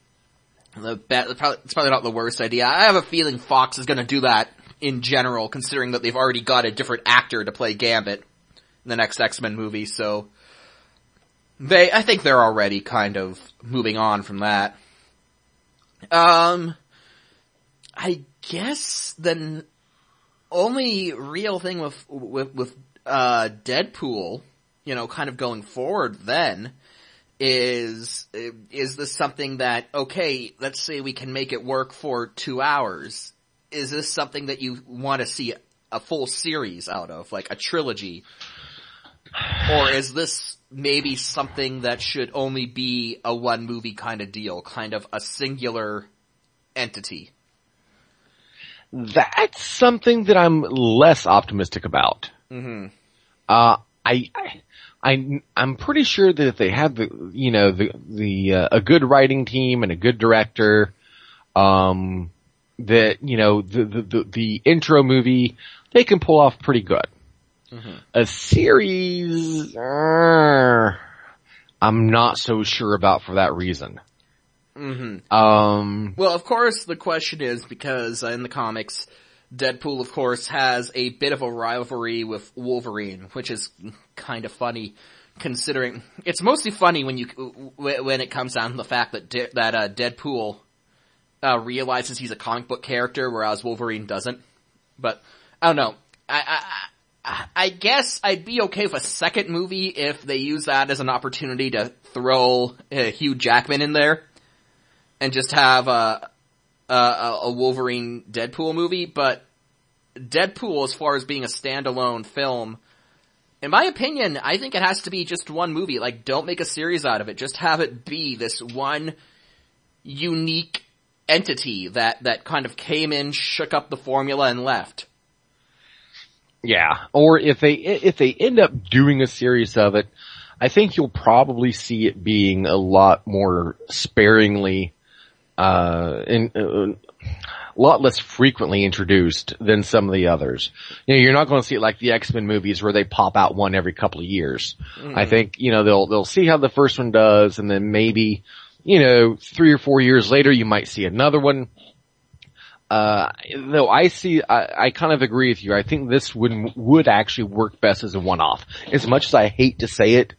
the be- probably, it's probably not the worst idea. I have a feeling Fox is gonna do that in general, considering that they've already got a different actor to play Gambit in the next X-Men movie, so they, I think they're already kind of moving on from that. Um, I guess the only real thing with, with, with, uh, Deadpool, you know, kind of going forward then, is is this something that okay let's say we can make it work for two hours. Is this something that you want to see a full series out of like a trilogy? Or is this maybe something that should only be a one movie kind of deal kind of a singular entity That's something that I'm less optimistic about. mm-hmm. Uh, I, I, I'm pretty sure that if they have the, you know, the, the, uh, a good writing team and a good director, um, that, you know, the, the, the, the intro movie, they can pull off pretty good. A series, uh, I'm not so sure about for that reason. Mm-hmm. Um, Well, of course, the question is because in the comics, Deadpool, of course, has a bit of a rivalry with Wolverine, which is kind of funny, considering it's mostly funny when you when it comes down to the fact that De- that uh, Deadpool uh, realizes he's a comic book character, whereas Wolverine doesn't. But I don't know. I, I I I guess I'd be okay with a second movie if they use that as an opportunity to throw uh, Hugh Jackman in there and just have a, a, a Wolverine Deadpool movie, but Deadpool, as far as being a standalone film, in my opinion, I think it has to be just one movie. Like, don't make a series out of it. Just have it be this one unique entity that, that kind of came in, shook up the formula, and left. Yeah, or if they if they end up doing a series of it, I think you'll probably see it being a lot more sparingly, uh, in, uh, a lot less frequently introduced than some of the others. You know, you're not going to see it like the X-Men movies where they pop out one every couple of years. I think you know they'll they'll see how the first one does, and then maybe you know three or four years later you might see another one. Uh, though I see, I, I kind of agree with you. I think this would, would actually work best as a one-off. As much as I hate to say it,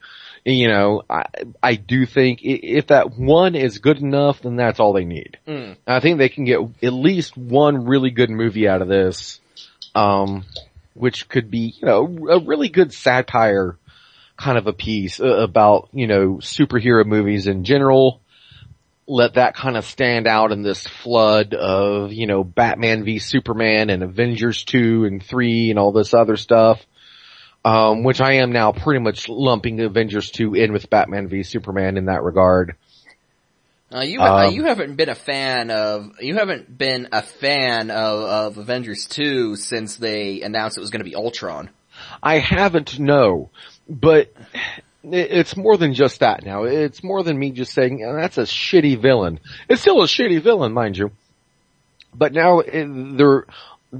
you know, I, I do think if that one is good enough, then that's all they need. Mm. I think they can get at least one really good movie out of this, um, which could be, you know, a really good satire kind of a piece uh, about, you know, superhero movies in general. Let that kind of stand out in this flood of, you know, Batman v Superman and Avengers 2 and 3 and all this other stuff. Um, which I am now pretty much lumping Avengers 2 in with Batman v Superman in that regard. Uh, you uh, Um, you haven't been a fan of you haven't been a fan of, of Avengers two since they announced it was going to be Ultron. I haven't, no. But it's more than just that now. It's more than me just saying, "Oh, that's a shitty villain. It's still a shitty villain, mind you. But now it- they're,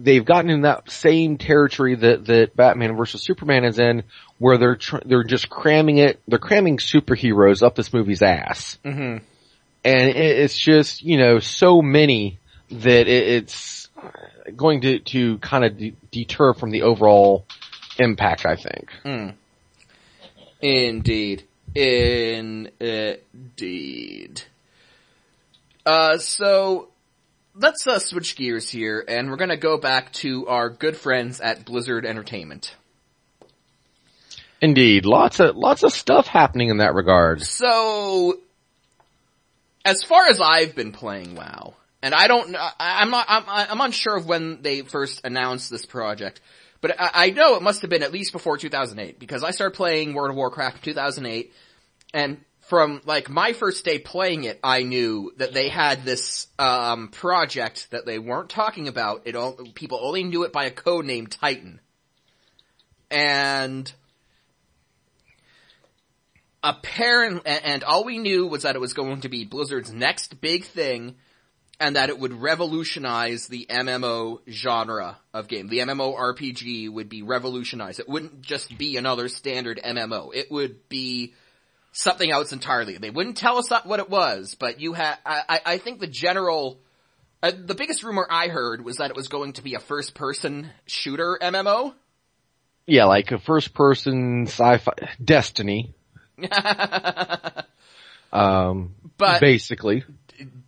they've gotten in that same territory that, that Batman versus Superman is in, where they're, tr- they're just cramming it, they're cramming superheroes up this movie's ass. Mm-hmm. And it, it's just, you know, so many that it, it's going to, to kind of de- deter from the overall impact, I think. Indeed. Indeed. Uh, so, let's uh, switch gears here, and we're gonna go back to our good friends at Blizzard Entertainment. Indeed, lots of lots of stuff happening in that regard. So, as far as I've been playing WoW, and I don't, know- I, I'm not, I'm, I'm unsure of when they first announced this project, but I, I know it must have been at least before 2008 because I started playing World of Warcraft in 2008, and from like my first day playing it, I knew that they had this um, project that they weren't talking about. It all people only knew it by a code name Titan, and apparently, and all we knew was that it was going to be Blizzard's next big thing, and that it would revolutionize the MMO genre of game. The MMO RPG would be revolutionized. It wouldn't just be another standard MMO. It would be something else entirely. They wouldn't tell us what it was, but you had, I, I think the general, uh, the biggest rumor I heard was that it was going to be a first person shooter MMO. Yeah, like a first person sci-fi, Destiny. um, but basically.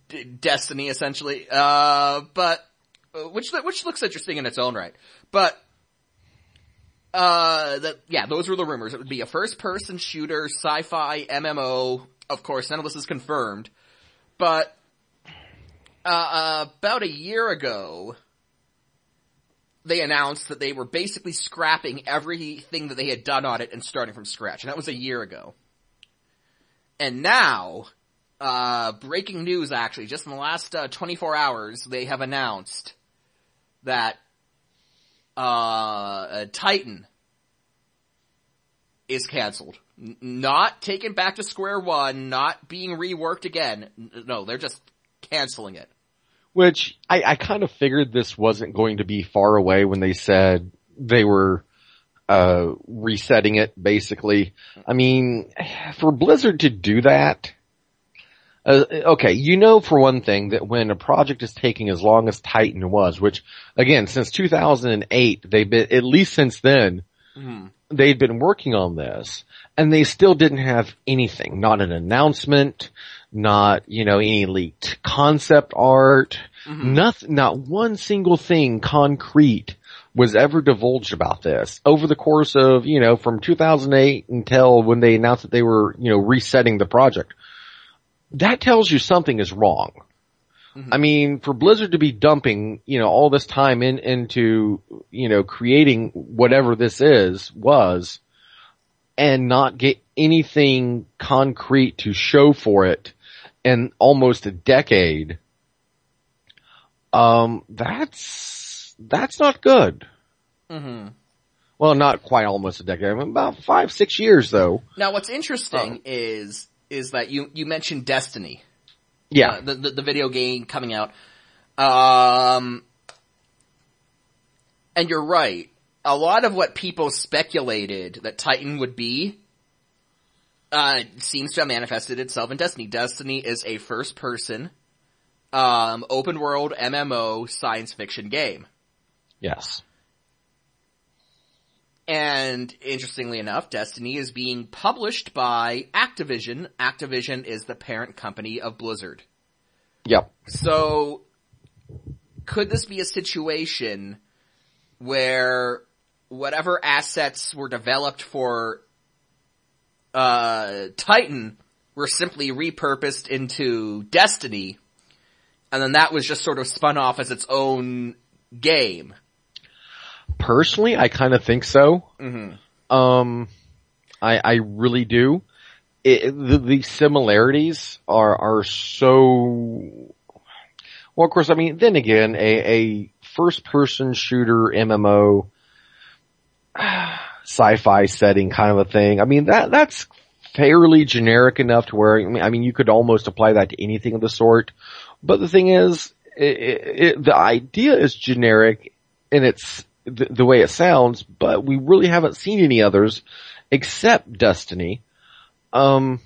D- Destiny essentially. Uh, but, uh, which, which looks interesting in its own right. But, uh, yeah, those were the rumors. It would be a first person shooter, sci-fi, MMO. Of course, none of this is confirmed. But, uh, uh, about a year ago, they announced that they were basically scrapping everything that they had done on it and starting from scratch. And that was a year ago. And now, uh, breaking news actually, just in the last uh, 24 hours, they have announced that uh, Titan is canceled. N- not taken back to square one, not being reworked again. N- no, they're just canceling it. Which I, I kind of figured this wasn't going to be far away when they said they were uh, resetting it basically. I mean, for Blizzard to do that, uh, okay, you know for one thing that when a project is taking as long as Titan was, which again, since 2008, they've been, at least since then, Mm-hmm. they'd been working on this and they still didn't have anything, not an announcement, not, you know, any leaked concept art, Mm-hmm. nothing, not one single thing concrete was ever divulged about this over the course of, you know, from 2008 until when they announced that they were, you know, resetting the project. That tells you something is wrong. I mean, for Blizzard to be dumping, you know, all this time in, into, you know, creating whatever this is, was, and not get anything concrete to show for it in almost a decade, um, that's, that's not good. Mm-hmm. Well, not quite almost a decade, I mean, about five, six years though. Now, what's interesting is is that you you mentioned Destiny, Yeah. uh, the, the the video game coming out, um, and you're right. A lot of what people speculated that Titan would be, uh, seems to have manifested itself in Destiny. Destiny is a first person, um, open world MMO science fiction game. yes. And interestingly enough, Destiny is being published by Activision. Activision is the parent company of Blizzard. Yep. So, could this be a situation where whatever assets were developed for uh, Titan were simply repurposed into Destiny, and then that was just sort of spun off as its own game? Personally, I kind of think so. Mm-hmm. Um, I, I really do. It, the, the similarities are, are so, well, of course, I mean, then again, a, a first person shooter MMO, sci-fi setting kind of a thing. I mean, that, that's fairly generic enough to where, I mean, I mean you could almost apply that to anything of the sort. But the thing is, it, it, the idea is generic and it's the, way it sounds, but we really haven't seen any others except Destiny. Um,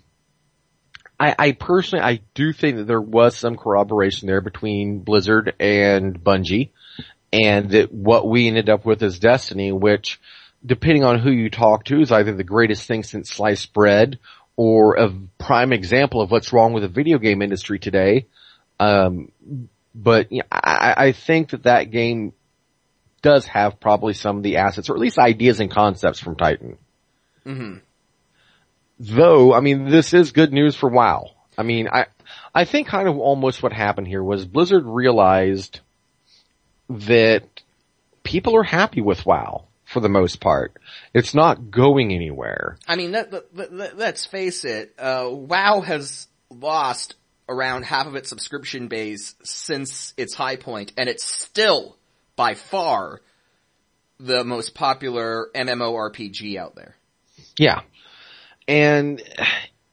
I, I personally, I do think that there was some corroboration there between Blizzard and Bungie, and that what we ended up with is Destiny, which, depending on who you talk to, is either the greatest thing since sliced bread, or a prime example of what's wrong with the video game industry today. Um, but you know, I, I think that that game does have probably some of the assets, or at least ideas and concepts from Titan. Mm-hmm. Though, I mean, this is good news for WoW. I mean, I, I think kind of almost what happened here was Blizzard realized that people are happy with WoW for the most part. It's not going anywhere. I mean, that, that, that, let's face it, uh, WoW has lost around half of its subscription base since its high point, and it's still, by far, the most popular MMORPG out there. Yeah. And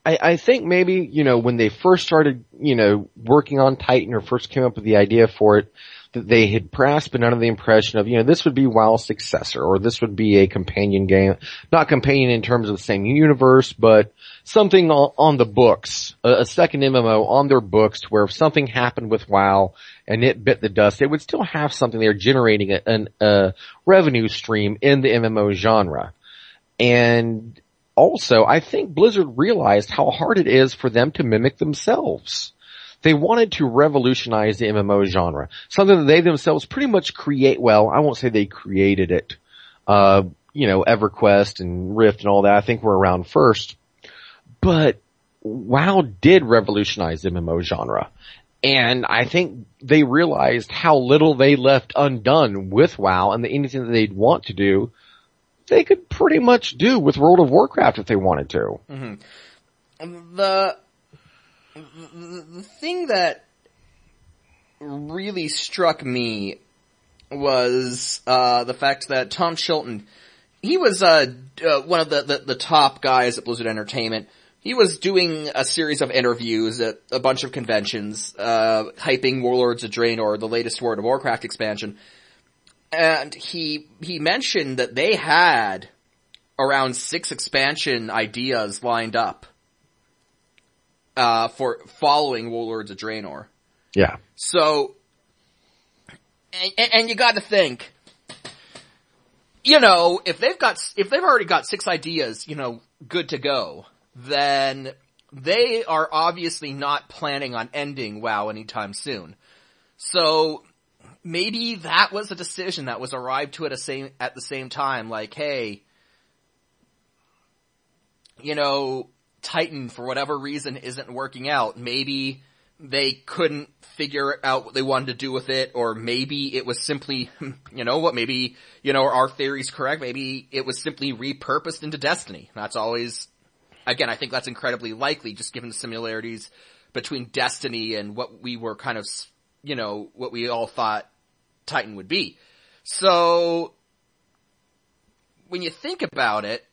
I, I think maybe, you know, when they first started, you know, working on Titan or first came up with the idea for it, that they had perhaps been under the impression of, you know, this would be WoW's successor, or this would be a companion game, not companion in terms of the same universe, but something on, the books, a, a, second MMO on their books where if something happened with WoW and it bit the dust, they would still have something there generating a, a revenue stream in the MMO genre. And also, I think Blizzard realized how hard it is for them to mimic themselves. They wanted to revolutionize the MMO genre, something that they themselves pretty much create. Well, I won't say they created it. Uh, you know, EverQuest and Rift and all that. I think were around first, but WoW did revolutionize the MMO genre. And I think they realized how little they left undone with WoW and the anything that they'd want to do they could pretty much do with World of Warcraft if they wanted to. Mm-hmm. The, the thing that really struck me was uh, the fact that Tom Chilton, he was uh, uh, one of the, the, the top guys at Blizzard Entertainment. He was doing a series of interviews at a bunch of conventions, uh, hyping Warlords of Draenor, the latest World of Warcraft expansion and he he mentioned that they had around six expansion ideas lined up uh, for following Warlords of Draenor. Yeah. So, and, and you got to think, you know, if they've got if they've already got six ideas, you know, good to go, then they are obviously not planning on ending WoW anytime soon. So maybe that was a decision that was arrived to at a same at the same time. Like, hey, you know, Titan for whatever reason isn't working out. Maybe they couldn't figure out what they wanted to do with it, or maybe it was simply, you know what, maybe, you know, our theory's correct, maybe it was simply repurposed into Destiny. That's always, again, I think that's incredibly likely, just given the similarities between Destiny and what we were kind of you know, what we all thought Titan would be. So, when you think about it,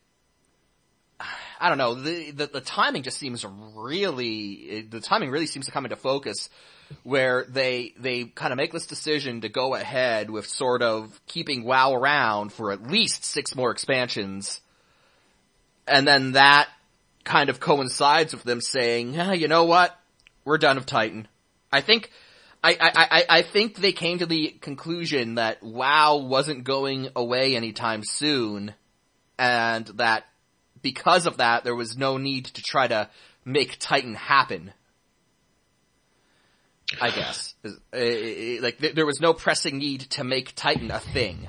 I don't know, the, the, the, timing just seems really, the timing really seems to come into focus where they, they kind of make this decision to go ahead with sort of keeping WoW around for at least six more expansions. And then that kind of coincides with them saying, eh, you know what? We're done with Titan. I think, I, I, I think they came to the conclusion that WoW wasn't going away anytime soon, and that because of that, there was no need to try to make Titan happen. I guess. Like, there was no pressing need to make Titan a thing.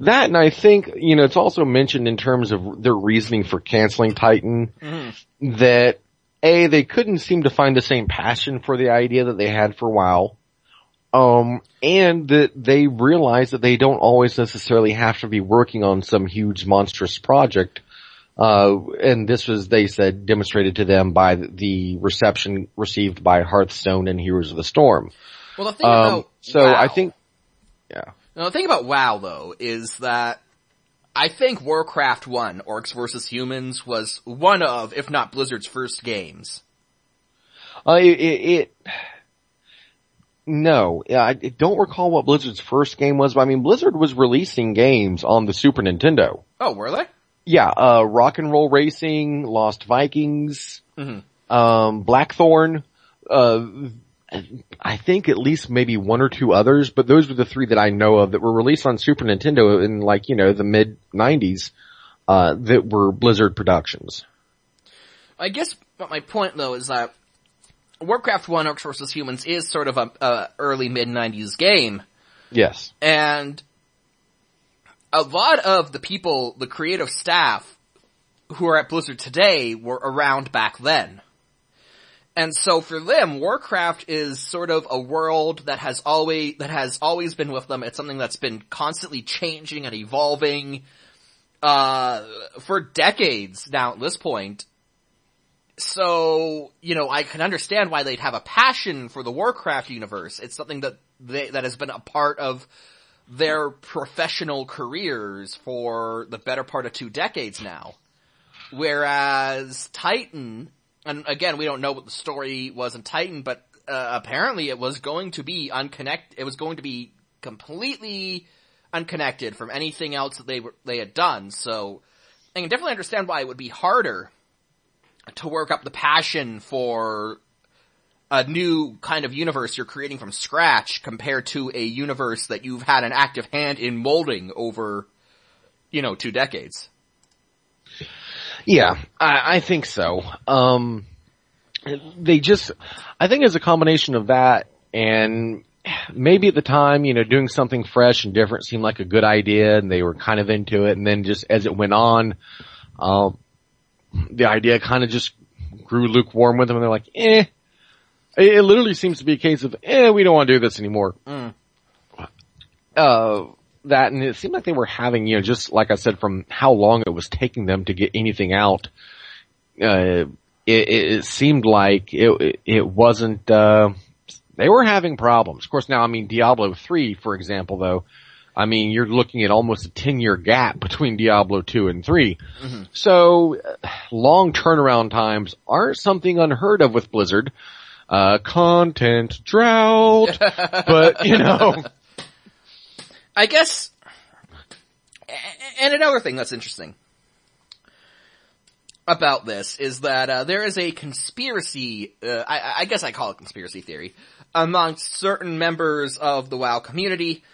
That, and I think, you know, it's also mentioned in terms of their reasoning for canceling Titan, mm-hmm. that a, they couldn't seem to find the same passion for the idea that they had for WoW. Um, and that they realize that they don't always necessarily have to be working on some huge monstrous project. Uh, and this was, they said, demonstrated to them by the reception received by Hearthstone and Heroes of the Storm. Well, the thing um, about so WoW, I think, yeah. Now, the thing about WoW though is that I think Warcraft 1, Orcs vs. Humans, was one of, if not Blizzard's first games. Uh, it, it, no, I don't recall what Blizzard's first game was, but I mean, Blizzard was releasing games on the Super Nintendo. Oh, were they? Yeah, uh, Rock and Roll Racing, Lost Vikings, mm-hmm. um, Blackthorne, uh, I think at least maybe one or two others, but those were the three that I know of that were released on Super Nintendo in like, you know, the mid 90s, uh, that were Blizzard productions. I guess what my point though is that Warcraft 1 Orcs vs. Humans is sort of a, a early mid 90s game. Yes. And a lot of the people, the creative staff who are at Blizzard today were around back then. And so for them, Warcraft is sort of a world that has always, that has always been with them. It's something that's been constantly changing and evolving, uh, for decades now at this point. So, you know, I can understand why they'd have a passion for the Warcraft universe. It's something that they, that has been a part of their professional careers for the better part of two decades now. Whereas Titan, and again, we don't know what the story was in Titan, but uh, apparently it was going to be unconnected. It was going to be completely unconnected from anything else that they were they had done. So I can definitely understand why it would be harder to work up the passion for a new kind of universe you're creating from scratch compared to a universe that you've had an active hand in molding over, you know, two decades. Yeah, I, I think so. Um, they just, I think it's a combination of that and maybe at the time, you know, doing something fresh and different seemed like a good idea and they were kind of into it and then just as it went on, um, the idea kind of just grew lukewarm with them and they're like, eh. It, it literally seems to be a case of, eh, we don't want to do this anymore. Mm. Uh, that and it seemed like they were having, you know, just like I said, from how long it was taking them to get anything out, uh, it, it seemed like it, it wasn't, uh, they were having problems. Of course now, I mean, Diablo 3, for example, though, I mean, you're looking at almost a 10 year gap between Diablo 2 and 3. Mm-hmm. So, long turnaround times aren't something unheard of with Blizzard. Uh, content drought, but you know. I guess, and another thing that's interesting about this is that uh, there is a conspiracy. Uh, I, I, guess I call it conspiracy theory amongst certain members of the WoW community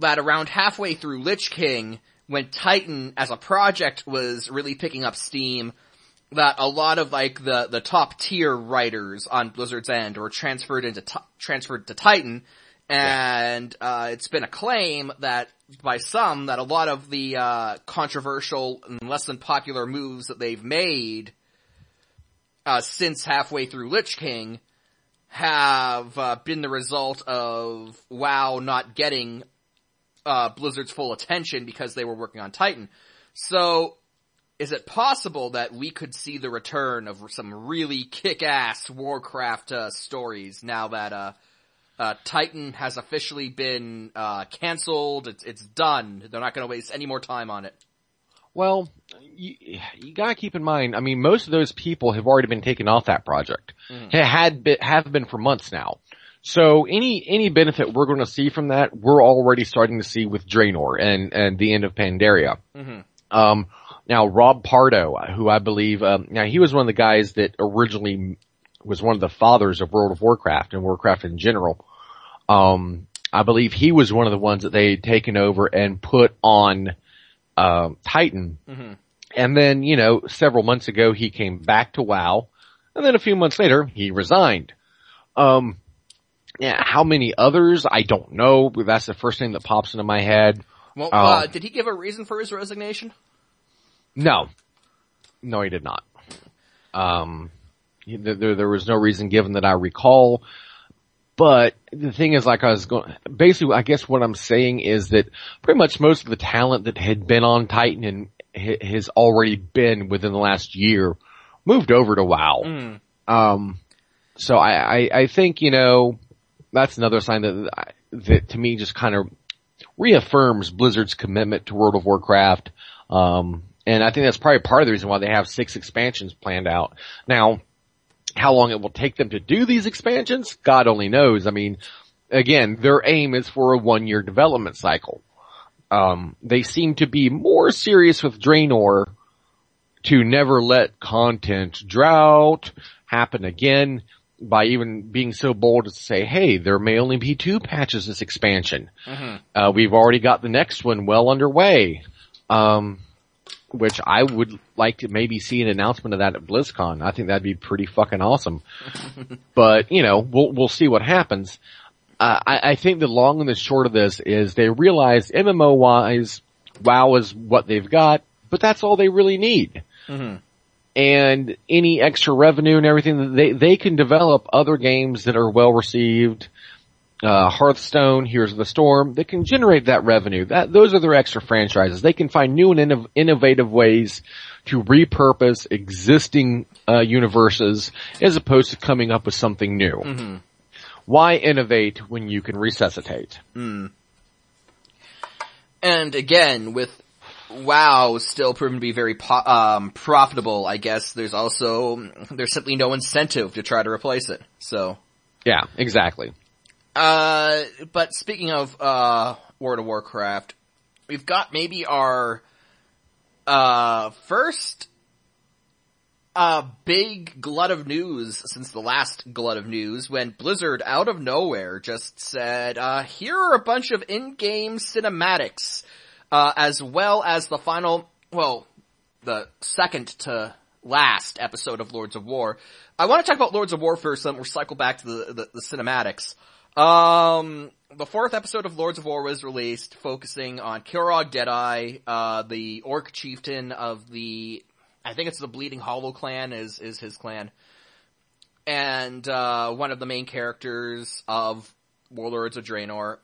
that around halfway through Lich King, when Titan as a project was really picking up steam, that a lot of like the the top tier writers on Blizzard's end were transferred into transferred to Titan and uh, it's been a claim that by some that a lot of the uh, controversial and less than popular moves that they've made uh, since halfway through Lich King have uh, been the result of WoW not getting uh, Blizzard's full attention because they were working on Titan. So, is it possible that we could see the return of some really kick-ass Warcraft uh, stories now that uh, Titan has officially been uh, canceled. It's it's done. They're not going to waste any more time on it. Well, you, you, gotta keep in mind. I mean, most of those people have already been taken off that project. Mm. Had been, have been for months now. So any any benefit we're going to see from that, we're already starting to see with Draenor and and the end of Pandaria. Mm-hmm. Um, now Rob Pardo, who I believe, um, now he was one of the guys that originally was one of the fathers of World of Warcraft and Warcraft in general. Um, I believe he was one of the ones that they had taken over and put on uh, Titan. Mm-hmm. And then, you know, several months ago he came back to WoW, and then a few months later he resigned. Um, yeah, how many others? I don't know. That's the first thing that pops into my head. Well, uh, um, did he give a reason for his resignation? No, no, he did not. Um, there, there was no reason given that I recall. But the thing is, like I was going, basically, I guess what I'm saying is that pretty much most of the talent that had been on Titan and has already been within the last year moved over to WoW. Mm. Um, so I, I, I, think, you know, that's another sign that, that to me just kind of reaffirms Blizzard's commitment to World of Warcraft. Um, and I think that's probably part of the reason why they have six expansions planned out. Now, how long it will take them to do these expansions, God only knows. I mean, again, their aim is for a one year development cycle. Um, they seem to be more serious with Draenor to never let content drought happen again by even being so bold as to say, hey, there may only be two patches this expansion. Mm-hmm. Uh, we've already got the next one well underway. Um, which I would like to maybe see an announcement of that at BlizzCon. I think that'd be pretty fucking awesome. but, you know, we'll, we'll see what happens. Uh, I, I think the long and the short of this is they realize MMO wise, WoW is what they've got, but that's all they really need. Mm-hmm. and any extra revenue and everything, they, they can develop other games that are well received. Uh, Hearthstone, Heroes of the Storm, they can generate that revenue. That, those are their extra franchises. They can find new and innov- innovative ways to repurpose existing, uh, universes as opposed to coming up with something new. Why innovate when you can resuscitate? And again, with WoW still proven to be very po- um, profitable, I guess there's also there's simply no incentive to try to replace it. So, Yeah, exactly. Uh, but speaking of uh, World of Warcraft, we've got maybe our uh, first uh, big glut of news since the last glut of news when Blizzard out of nowhere just said, uh, here are a bunch of in-game cinematics, uh, as well as the final, well, the second to last episode of Lords of War. I want to talk about Lords of War first, then we'll cycle back to the, the, the cinematics. Um, the fourth episode of Lords of War was released, focusing on Kilrogg Deadeye, uh, the orc chieftain of the, I think it's the Bleeding Hollow clan is, is his clan. And, uh, one of the main characters of Warlords of Draenor.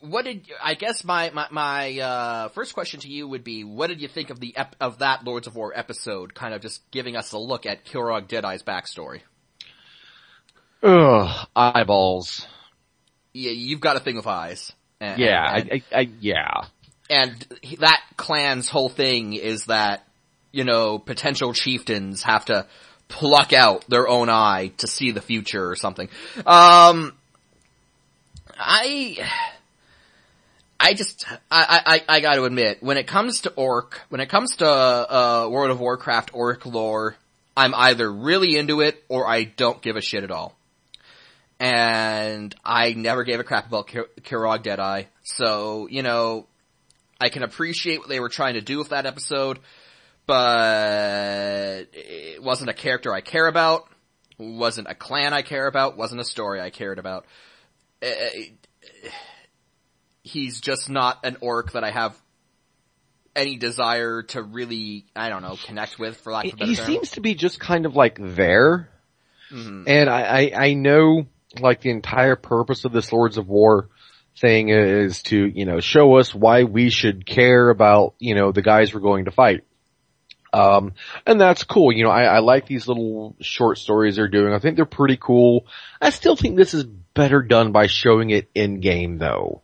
What did, I guess my, my, my, uh, first question to you would be, what did you think of the, ep- of that Lords of War episode, kind of just giving us a look at Kilrogg Deadeye's backstory? Ugh, eyeballs. Yeah, you've got a thing with eyes. And, Yeah, and, I, I, I, yeah. and that clan's whole thing is that, you know, potential chieftains have to pluck out their own eye to see the future or something. Um, I, I just, I, I, I gotta admit, when it comes to orc, when it comes to, uh, World of Warcraft orc lore, I'm either really into it or I don't give a shit at all. And I never gave a crap about Kir- Kirog Deadeye. So, you know, I can appreciate what they were trying to do with that episode, but it wasn't a character I care about, wasn't a clan I care about, wasn't a story I cared about. Eh, He's just not an orc that I have any desire to really, I don't know, connect with, for lack of a better He term. seems to be just kind of like there. Mhm. And I, I, I know like the entire purpose of this Lords of War thing is to, you know, show us why we should care about, you know, the guys we're going to fight. Um, and that's cool. You know, I, I like these little short stories they're doing. I think they're pretty cool. I still think this is better done by showing it in game though.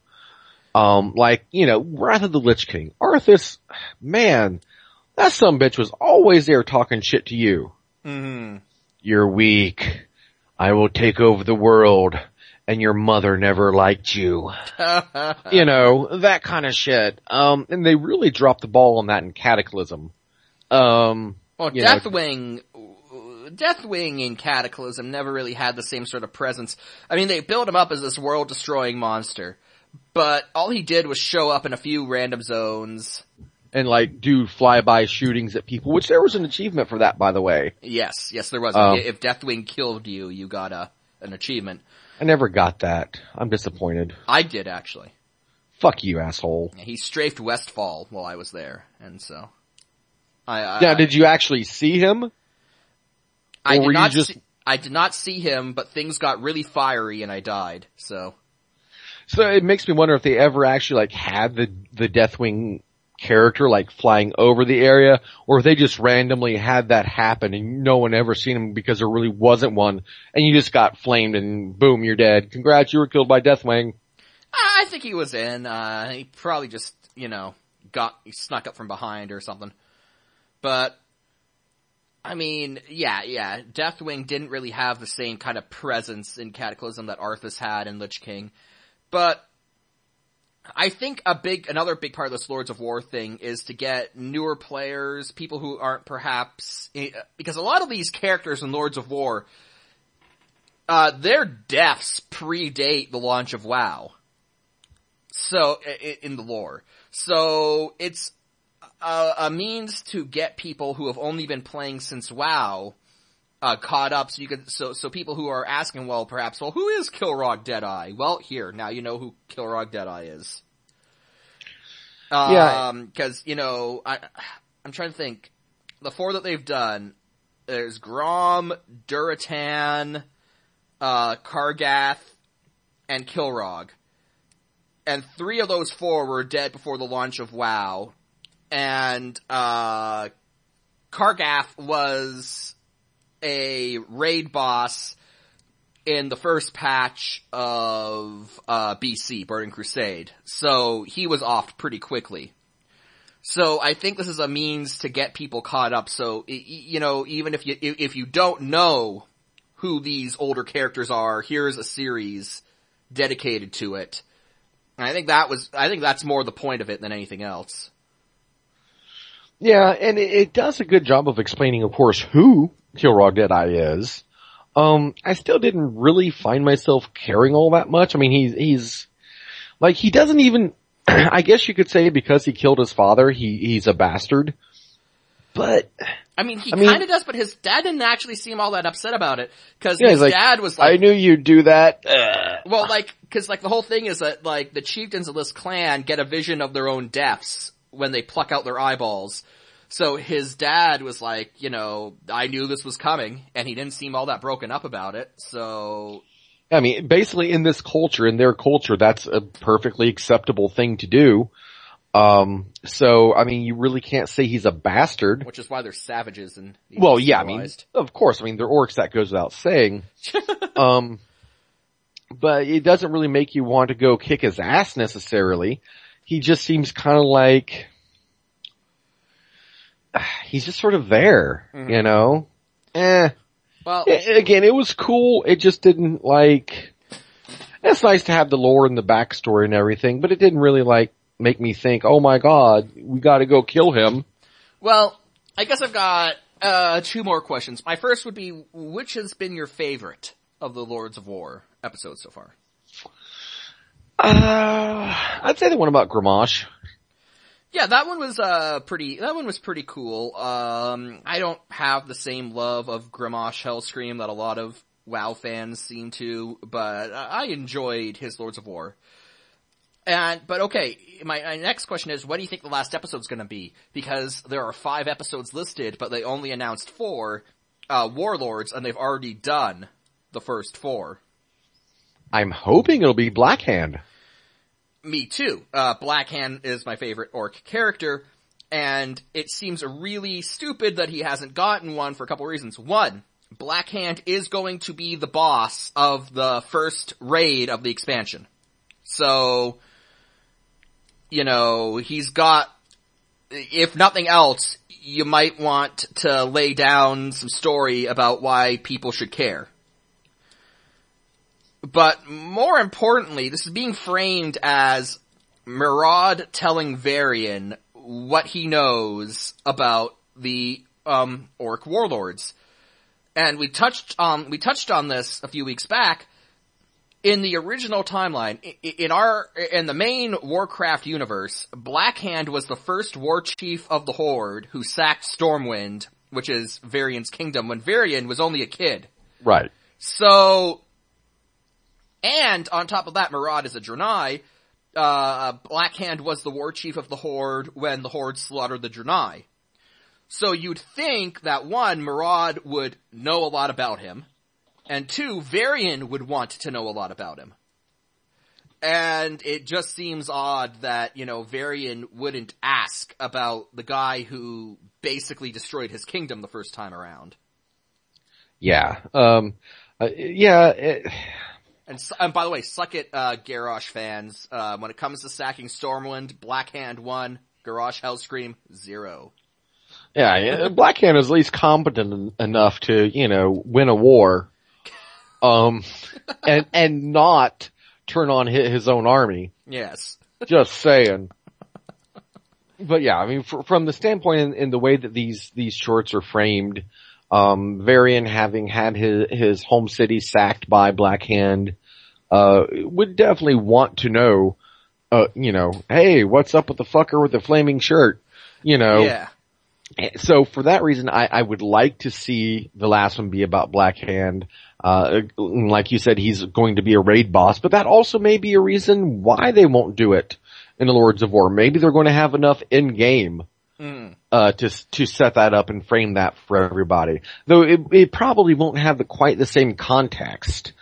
Um, like, you know, Wrath of the Lich King. Arthas, man, that some bitch was always there talking shit to you. Mhm. You're weak. I will take over the world and your mother never liked you. you know, that kind of shit. Um, and they really dropped the ball on that in Cataclysm. Um, Well, you know- Deathwing, Deathwing in Cataclysm never really had the same sort of presence. I mean, they built him up as this world-destroying monster, but all he did was show up in a few random zones. And like do flyby shootings at people, which there was an achievement for that by the way. Yes, yes, there was. Um, if Deathwing killed you, you got a an achievement. I never got that. I'm disappointed. I did actually. Fuck you, asshole. He strafed Westfall while I was there, and so. I, I Now, did you actually see him? I did not just- see, I did not see him, but things got really fiery and I died. So So it makes me wonder if they ever actually like had the, the Deathwing character like flying over the area, or if they just randomly had that happen and no one ever seen him because there really wasn't one, and you just got flamed and boom, you're dead. Congrats, you were killed by Deathwing. I think he was in. Uh, he probably just, you know, got snuck up from behind or something. But I mean, yeah, yeah. Deathwing didn't really have the same kind of presence in Cataclysm that Arthas had in Lich King. But I think a big, another big part of this Lords of War thing is to get newer players, people who aren't perhaps, eh, because a lot of these characters in Lords of War, uh, their deaths predate the launch of WoW. So, in the lore. So, it's a, a means to get people who have only been playing since WoW, uh, caught up so you could, so, so people who are asking, well, perhaps, well, who is Kilrogg Deadeye? Well, here, now you know who Kilrogg Deadeye is. Yeah. Um, cause, you know, I, I'm trying to think. The four that they've done, there's Grom, Durotan, uh, Kargath, and Kilrogg. And three of those four were dead before the launch of WoW. And, uh, Kargath was a raid boss in the first patch of, uh, BC, Burning Crusade. So he was off pretty quickly. So I think this is a means to get people caught up. So, you know, even if you, if you don't know who these older characters are, here's a series dedicated to it. And I think that was, I think that's more the point of it than anything else. Yeah, and it, it does a good job of explaining, of course, who Kilrogg Deadeye is. Um, I still didn't really find myself caring all that much. I mean, he's, he's, like, he doesn't even, I guess you could say because he killed his father, he, he's a bastard. But, I mean, he I mean- kind of does, but his dad didn't actually seem all that upset about it because Yeah, his like, dad was like- I knew you'd do that. Ugh. well, like, cause like the whole thing is that like the chieftains of this clan get a vision of their own deaths when they pluck out their eyeballs. So his dad was like, you know, I knew this was coming and he didn't seem all that broken up about it. So I mean, basically in this culture, in their culture, that's a perfectly acceptable thing to do. Um, so, I mean, you really can't say he's a bastard. which is why they're savages and Well, yeah, I mean, of course, I mean, they're orcs, that goes without saying. um, but it doesn't really make you want to go kick his ass necessarily. He just seems kind of like, he's just sort of there, Mhm. you know? Eh. well, Again, it was cool, it just didn't like, it's nice to have the lore and the backstory and everything, but it didn't really like make me think, oh my god, we gotta go kill him. well, I guess I've got uh two more questions. My first would be, which has been your favorite of the Lords of War episodes so far? Uh, I'd say the one about Grommash. Yeah, that one was uh pretty. That one was pretty cool. Um, I don't have the same love of Grommash Hellscream that a lot of WoW fans seem to, but I I enjoyed his Lords of War. And but okay, my, my next question is, what do you think the last episode's going to be? Because there are five episodes listed, but they only announced four uh, Warlords, and they've already done the first four. I'm hoping it'll be Blackhand. Me too. Uh, Blackhand is my favorite orc character, and it seems really stupid that he hasn't gotten one for a couple reasons. One, Blackhand is going to be the boss of the first raid of the expansion. So, you know, he's got, if nothing else, you might want to lay down some story about why people should care. But more importantly, this is being framed as Maraad telling Varian what he knows about the um, orc warlords. And we touched on we touched on this a few weeks back. In the original timeline, in our in the main Warcraft universe, Blackhand was the first war chief of the Horde who sacked Stormwind, which is Varian's kingdom, when Varian was only a kid. Right. So, and on top of that, Maraad is a Draenei. Uh, Blackhand was the war chief of the Horde when the Horde slaughtered the Draenei. So you'd think that one, Maraad would know a lot about him, and two, Varian would want to know a lot about him. And it just seems odd that, you know, Varian wouldn't ask about the guy who basically destroyed his kingdom the first time around. Yeah. Um, uh, yeah. It, And, and by the way, suck it, uh, Garrosh fans. Uh, when it comes to sacking Stormwind, Blackhand one, Garrosh Hellscream zero. yeah. yeah, Blackhand is at least competent en- enough to, you know, win a war. Um, and, and not turn on his, his own army. Yes. Just saying. But yeah, I mean, fr- from the standpoint in, in the way that these, these shorts are framed, um, Varian having had his, his home city sacked by Blackhand, uh, would definitely want to know, uh, you know, hey, what's up with the fucker with the flaming shirt? You know, Yeah. so for that reason, I, I would like to see the last one be about Blackhand. Uh, like you said, he's going to be a raid boss, but that also may be a reason why they won't do it in the Lords of War. Maybe they're going to have enough in game uh, to to set that up and frame that for everybody. Though it, it probably won't have the, quite the same context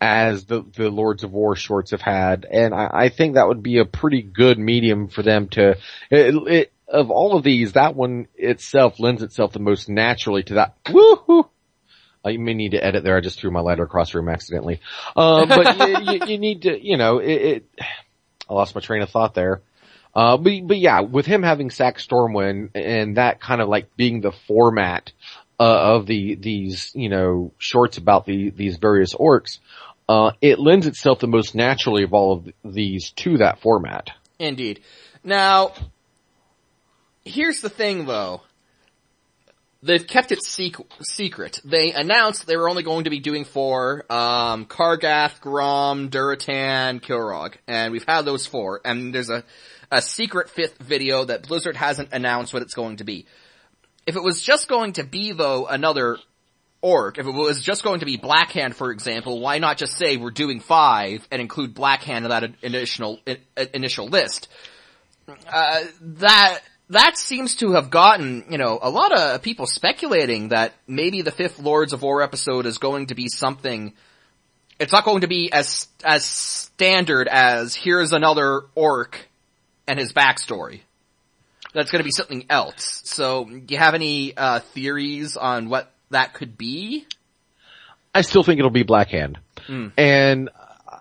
as the the Lords of War shorts have had, and I, I think that would be a pretty good medium for them to. It, it, of all of these, that one itself lends itself the most naturally to that. Woohoo! Uh, you may need to edit there. I just threw my lighter across the room accidentally. Uh, but you, you, you need to, you know, it, it, I lost my train of thought there. Uh, but, but yeah, with him having Sack Stormwind and that kind of like being the format, uh, of the, these, you know, shorts about the, these various orcs, uh, it lends itself the most naturally of all of these to that format. Indeed. Now, here's the thing though. They've kept it sec- secret. They announced they were only going to be doing four, um, Kargath, Grom, Durotan, Kilrogg. And we've had those four. And there's a, a secret fifth video that Blizzard hasn't announced what it's going to be. If it was just going to be though another orc, if it was just going to be Blackhand for example, why not just say we're doing five and include Blackhand in that initial, initial list? Uh, that, that seems to have gotten, you know, a lot of people speculating that maybe the fifth Lords of War episode is going to be something, it's not going to be as, as standard as here's another orc and his backstory. That's gonna be something else. So, do you have any, uh, theories on what that could be? I still think it'll be Blackhand. And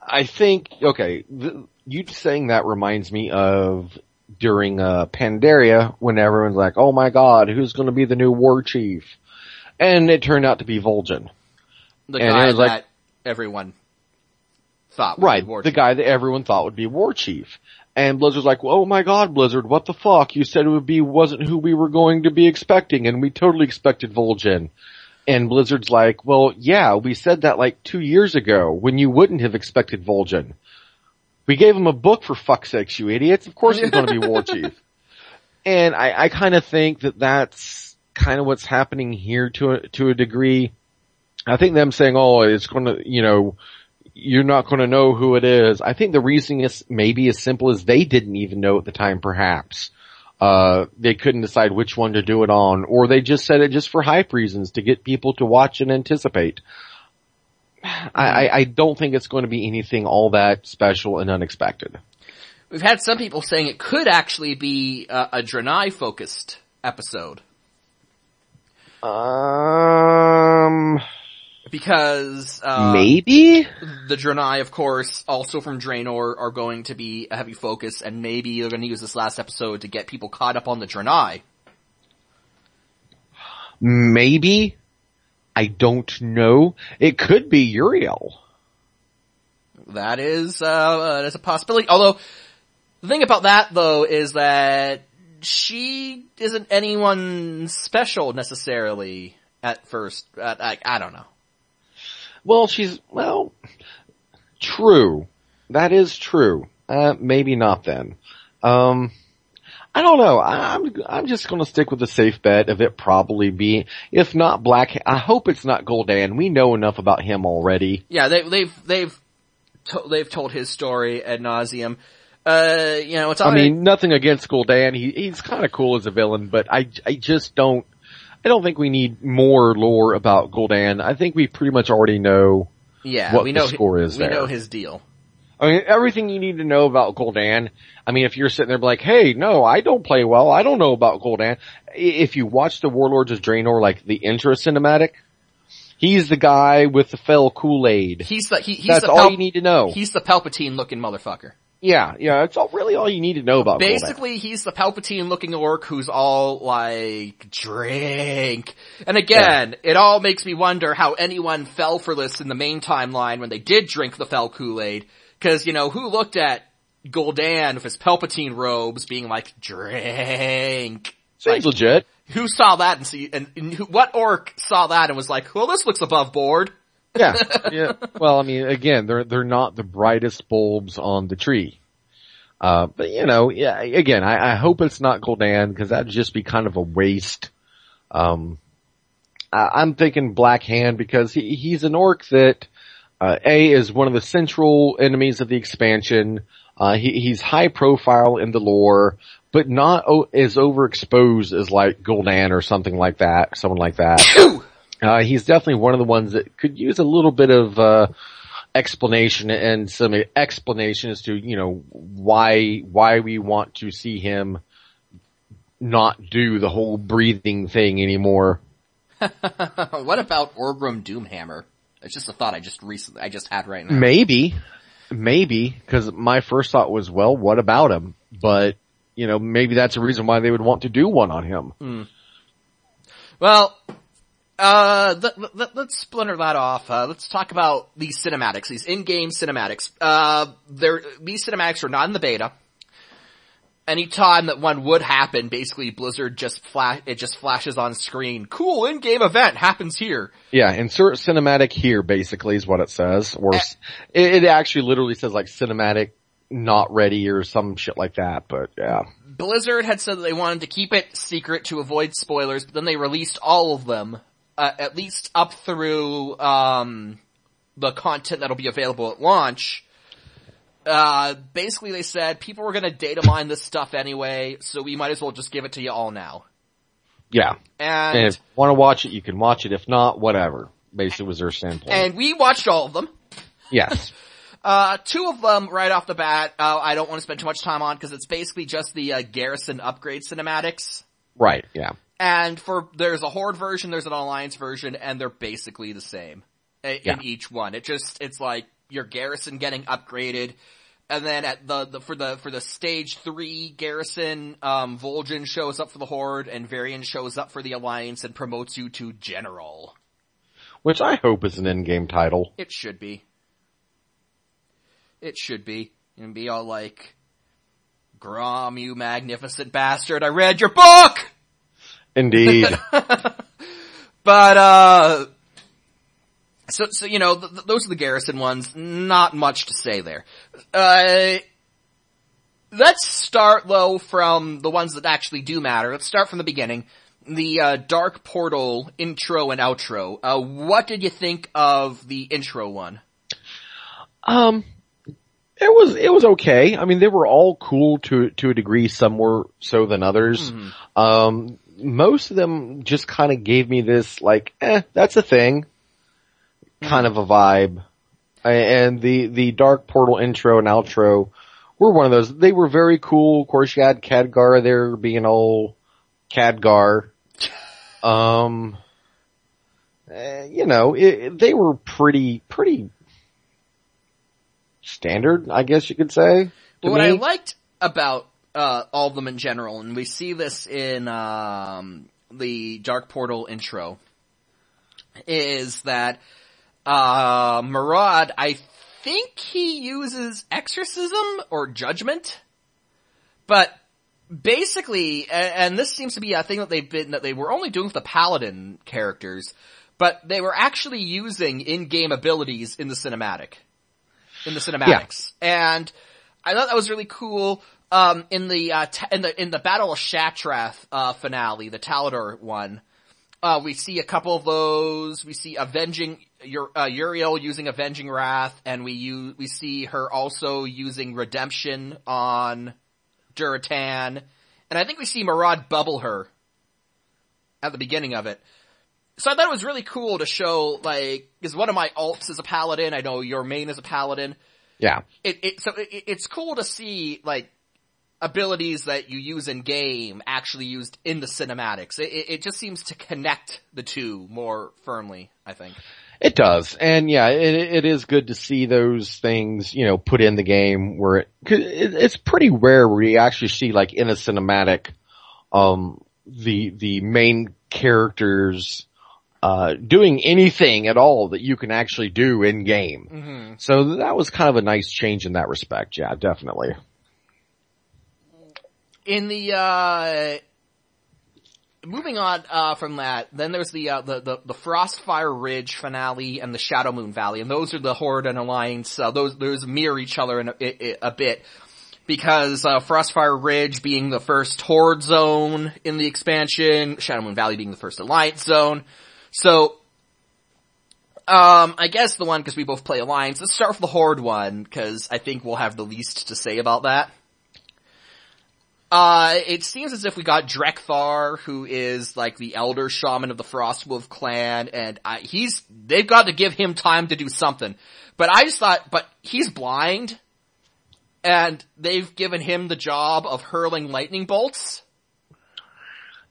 I think, okay, th- you saying that reminds me of during, uh, Pandaria when everyone's like, oh my god, who's gonna be the new war chief? And it turned out to be Vol'jin. The And guy was like- that everyone thought would Right, the Chief. guy that everyone thought would be war chief. And Blizzard's like, oh my god, Blizzard, what the fuck? You said it would be, wasn't who we were going to be expecting, and we totally expected Vol'jin. And Blizzard's like, well, yeah, we said that like two years ago, when you wouldn't have expected Vol'jin. We gave him a book for fuck's sakes, you idiots. Of course he's gonna be war chief. And I, I kinda think that that's kind of what's happening here to a, to a degree. I think them saying, oh, it's gonna, you know, you're not going to know who it is. I think the reasoning is maybe as simple as they didn't even know at the time, perhaps. Uh, they couldn't decide which one to do it on, or they just said it just for hype reasons to get people to watch and anticipate. I, I, I don't think it's going to be anything all that special and unexpected. We've had some people saying it could actually be uh, a Draenei focused episode. Um, Because, uh, maybe? the Draenei, of course, also from Draenor, are going to be a heavy focus, and maybe they're going to use this last episode to get people caught up on the Draenei. Maybe? I don't know. It could be Yrel. That is, uh, that's a possibility. Although, the thing about that though is that she isn't anyone special necessarily at first. Uh, I, I don't know. Well, she's, well, true. That is true. Uh, maybe not then. Um, I don't know. I- I'm, I'm just gonna stick with the safe bet of it probably being, if not Black, I hope it's not Gul'dan. We know enough about him already. Yeah, they, they've, they've, to, they've told his story ad nauseum. Uh, you know, it's I mean, nothing against Gul'dan. He, he's kinda cool as a villain, but I, I just don't, I don't think we need more lore about Gul'dan. I think we pretty much already know yeah, what we the know, score is we there. know his deal. I mean, everything you need to know about Gul'dan. I mean, if you're sitting there like, hey, no, I don't play well. I don't know about Gul'dan. If you watch the Warlords of Draenor, like the intro cinematic, he's the guy with the fell Kool-Aid. He's the, he, he's That's the all Pal- you need to know. He's the Palpatine looking motherfucker. Yeah, yeah, it's all, really all you need to know about. Basically, he's the Palpatine looking orc who's all like, drink. And again, it all makes me wonder how anyone fell for this in the main timeline when they did drink the Fel Kool-Aid. Cause, you know, who looked at Gul'dan with his Palpatine robes being like, drink? Seems Like, legit. who saw that and see, and, and who, what orc saw that and was like, well, this looks above board? Yeah, yeah. Well, I mean, again, they're, they're not the brightest bulbs on the tree. Uh, but you know, yeah, again, I, I hope it's not Gul'dan because that'd just be kind of a waste. Um, I, I'm thinking Blackhand because he, he's an orc that, uh, A is one of the central enemies of the expansion. Uh, he, he's high profile in the lore, but not o- as overexposed as like Gul'dan or something like that, someone like that. Uh, he's definitely one of the ones that could use a little bit of, uh, explanation and some explanation as to, you know, why, why we want to see him not do the whole breathing thing anymore. what about Orgrim Doomhammer? It's just a thought I just recently, I just had right now. Maybe, maybe, cause my first thought was, well, what about him? But, you know, maybe that's a reason why they would want to do one on him. Well, uh, th- th- let's splinter that off. Uh, let's talk about these cinematics, these in-game cinematics. Uh, these cinematics are not in the beta. Anytime that one would happen, basically Blizzard just flash, it just flashes on screen. Cool in-game event happens here. Yeah, insert cinematic here basically is what it says. Or it, it actually literally says like cinematic not ready or some shit like that, but yeah. Blizzard had said that they wanted to keep it secret to avoid spoilers, but then they released all of them, uh, at least up through, um, the content that'll be available at launch. Uh, basically they said people were gonna data mine this stuff anyway, so we might as well just give it to you all now. Yeah. And, And if you want to watch it, you can watch it. If not, whatever. Basically was their standpoint. and we watched all of them. yes. Uh, two of them right off the bat, uh, I don't want to spend too much time on because it's basically just the, uh, Garrison upgrade cinematics. Right, yeah. And for, there's a Horde version, there's an Alliance version, and they're basically the same i- Yeah. in each one. It just, it's like your Garrison getting upgraded, and then at the, the, for the, for the stage three Garrison, um, Vol'jin shows up for the Horde, and Varian shows up for the Alliance and promotes you to General. Which I hope is an in-game title. It should be. It should be. And be all like, Grom, you magnificent bastard, I read your book! Indeed. But, uh, so, so, you know, th- th- those are the Garrison ones. Not much to say there. Uh, let's start though from the ones that actually do matter. Let's start from the beginning. The, uh, Dark Portal intro and outro. Uh, what did you think of the intro one? Um, it was it was okay. I mean, they were all cool to to a degree. Some were so than others. Um, most of them just kind of gave me this like, eh, that's a thing, kind of a vibe. And the the Dark Portal intro and outro were one of those. They were very cool. Of course, you had Khadgar there being old Khadgar. Um, eh, you know, it, they were pretty pretty standard, I guess you could say. But what I liked about uh, all of them in general, and we see this in um, the Dark Portal intro, is that uh, Maraad, I think he uses exorcism or judgment, but basically, a- and this seems to be a thing that they've been that they were only doing with the paladin characters, but they were actually using in-game abilities in the cinematic, in the cinematics, and I thought that was really cool. Um, in the uh, ta- in the in the Battle of Shattrath uh, finale, the Talador one, uh, we see a couple of those. We see avenging Ur- uh, Yrel using avenging wrath, and we use we see her also using redemption on Durotan, and I think we see Maraad bubble her at the beginning of it. So I thought it was really cool to show like because one of my alts is a paladin. I know your main is a paladin Yeah. it, it so it, it's cool to see like abilities that you use in game actually used in the cinematics. It, it, it just seems to connect the two more firmly. I think. It does, and yeah, it, it is good to see those things, you know, put in the game where it, 'cause it it's pretty rare where you actually see like in a cinematic, um, the the main characters uh, doing anything at all that you can actually do in game. Mm-hmm. So that was kind of a nice change in that respect. Yeah, definitely. In the uh, moving on uh, from that, then there's the, uh, the the the Frostfire Ridge finale and the Shadowmoon Valley, and those are the Horde and Alliance. Uh, those those mirror each other in a, a, a bit because uh, Frostfire Ridge being the first Horde zone in the expansion, Shadowmoon Valley being the first Alliance zone. So, um, I guess the one because we both play Alliance. Let's start with the Horde one because I think we'll have the least to say about that. Uh, it seems as if we got Drek'Thar, who is like the elder shaman of the Frostwolf clan, and I, he's, they've got to give him time to do something. But I just thought, but he's blind, and they've given him the job of hurling lightning bolts.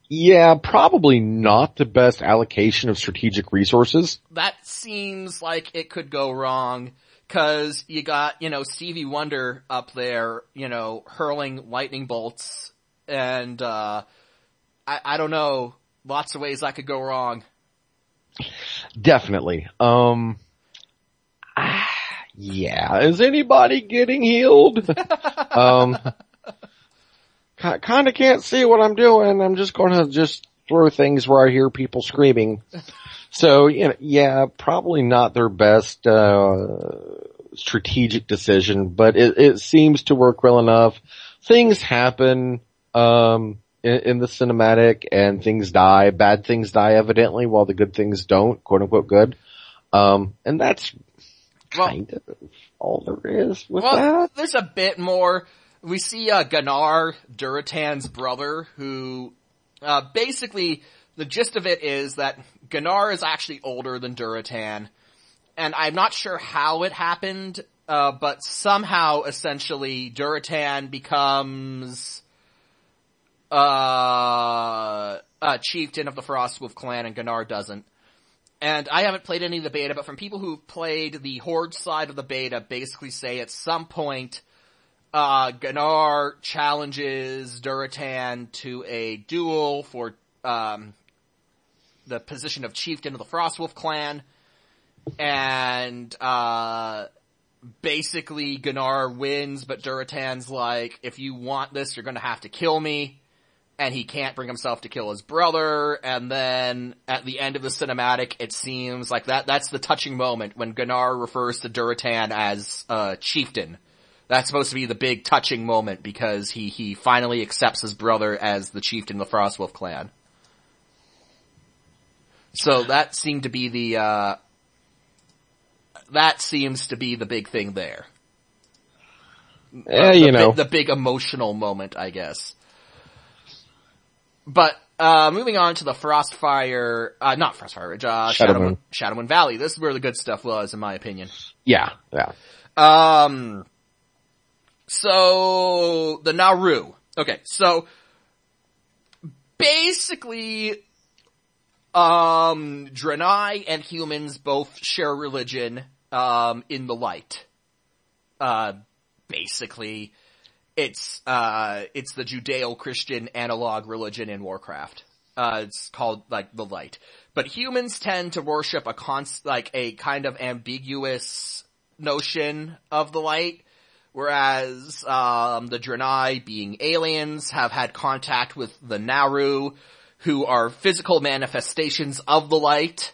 Yeah, probably not the best allocation of strategic resources. That seems like it could go wrong. Cause you got, you know, Stevie Wonder up there, you know, hurling lightning bolts and, uh, I, I don't know, lots of ways I could go wrong. Definitely. Um, ah, yeah, is anybody getting healed? um, kind of can't see what I'm doing. I'm just gonna just throw things where I hear people screaming. So, you know, yeah, probably not their best, uh, strategic decision, but it, it seems to work well enough. Things happen, um, in, in, the cinematic and things die. Bad things die evidently while the good things don't, quote unquote good. Um, and that's kind well, of all there is with well, that. There's a bit more. We see, uh, Ga'nar, Durotan's brother, who, uh, basically, the gist of it is that Ga'nar is actually older than Durotan, and I'm not sure how it happened, uh, but somehow essentially Durotan becomes, uh, a chieftain of the Frostwolf clan and Ga'nar doesn't. And I haven't played any of the beta, but from people who've played the Horde side of the beta basically say at some point, uh, Ga'nar challenges Durotan to a duel for, um, the position of chieftain of the Frostwolf clan, and uh, basically Ga'nar wins, but Durotan's like, if you want this, you're gonna have to kill me. And he can't bring himself to kill his brother, and then at the end of the cinematic, it seems like that, that's the touching moment when Ga'nar refers to Durotan as, uh, chieftain. That's supposed to be the big touching moment because he, he finally accepts his brother as the chieftain of the Frostwolf clan. So that seemed to be the, uh, that seems to be the big thing there. Yeah, uh, you know. the big emotional moment, I guess. But, uh, moving on to the Frostfire, uh, not Frostfire, uh, Shadowmoon. Shadowmoon Valley. This is where the good stuff was, in my opinion. Yeah, yeah. Um, so, the Naaru. Okay, so, basically, um, Draenei and humans both share religion, um, in the light. Uh, basically, it's, uh, it's the Judeo-Christian analog religion in Warcraft. Uh, it's called, like, the light. But humans tend to worship a const, like, a kind of ambiguous notion of the light, whereas, um, the Draenei, being aliens, have had contact with the Naaru, who are physical manifestations of the light.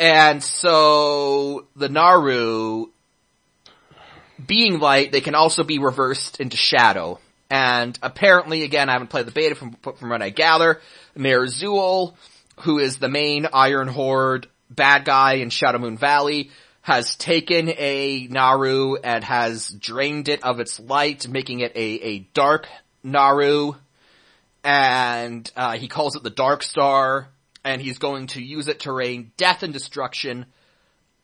And so the Naaru being light, they can also be reversed into shadow. And apparently, again, I haven't played the beta from, from what I gather, Ner'zhul, who is the main Iron Horde bad guy in Shadowmoon Valley, has taken a Naaru and has drained it of its light, making it a, a dark Naaru. and uh, he calls it the Dark Star, and he's going to use it to rain death and destruction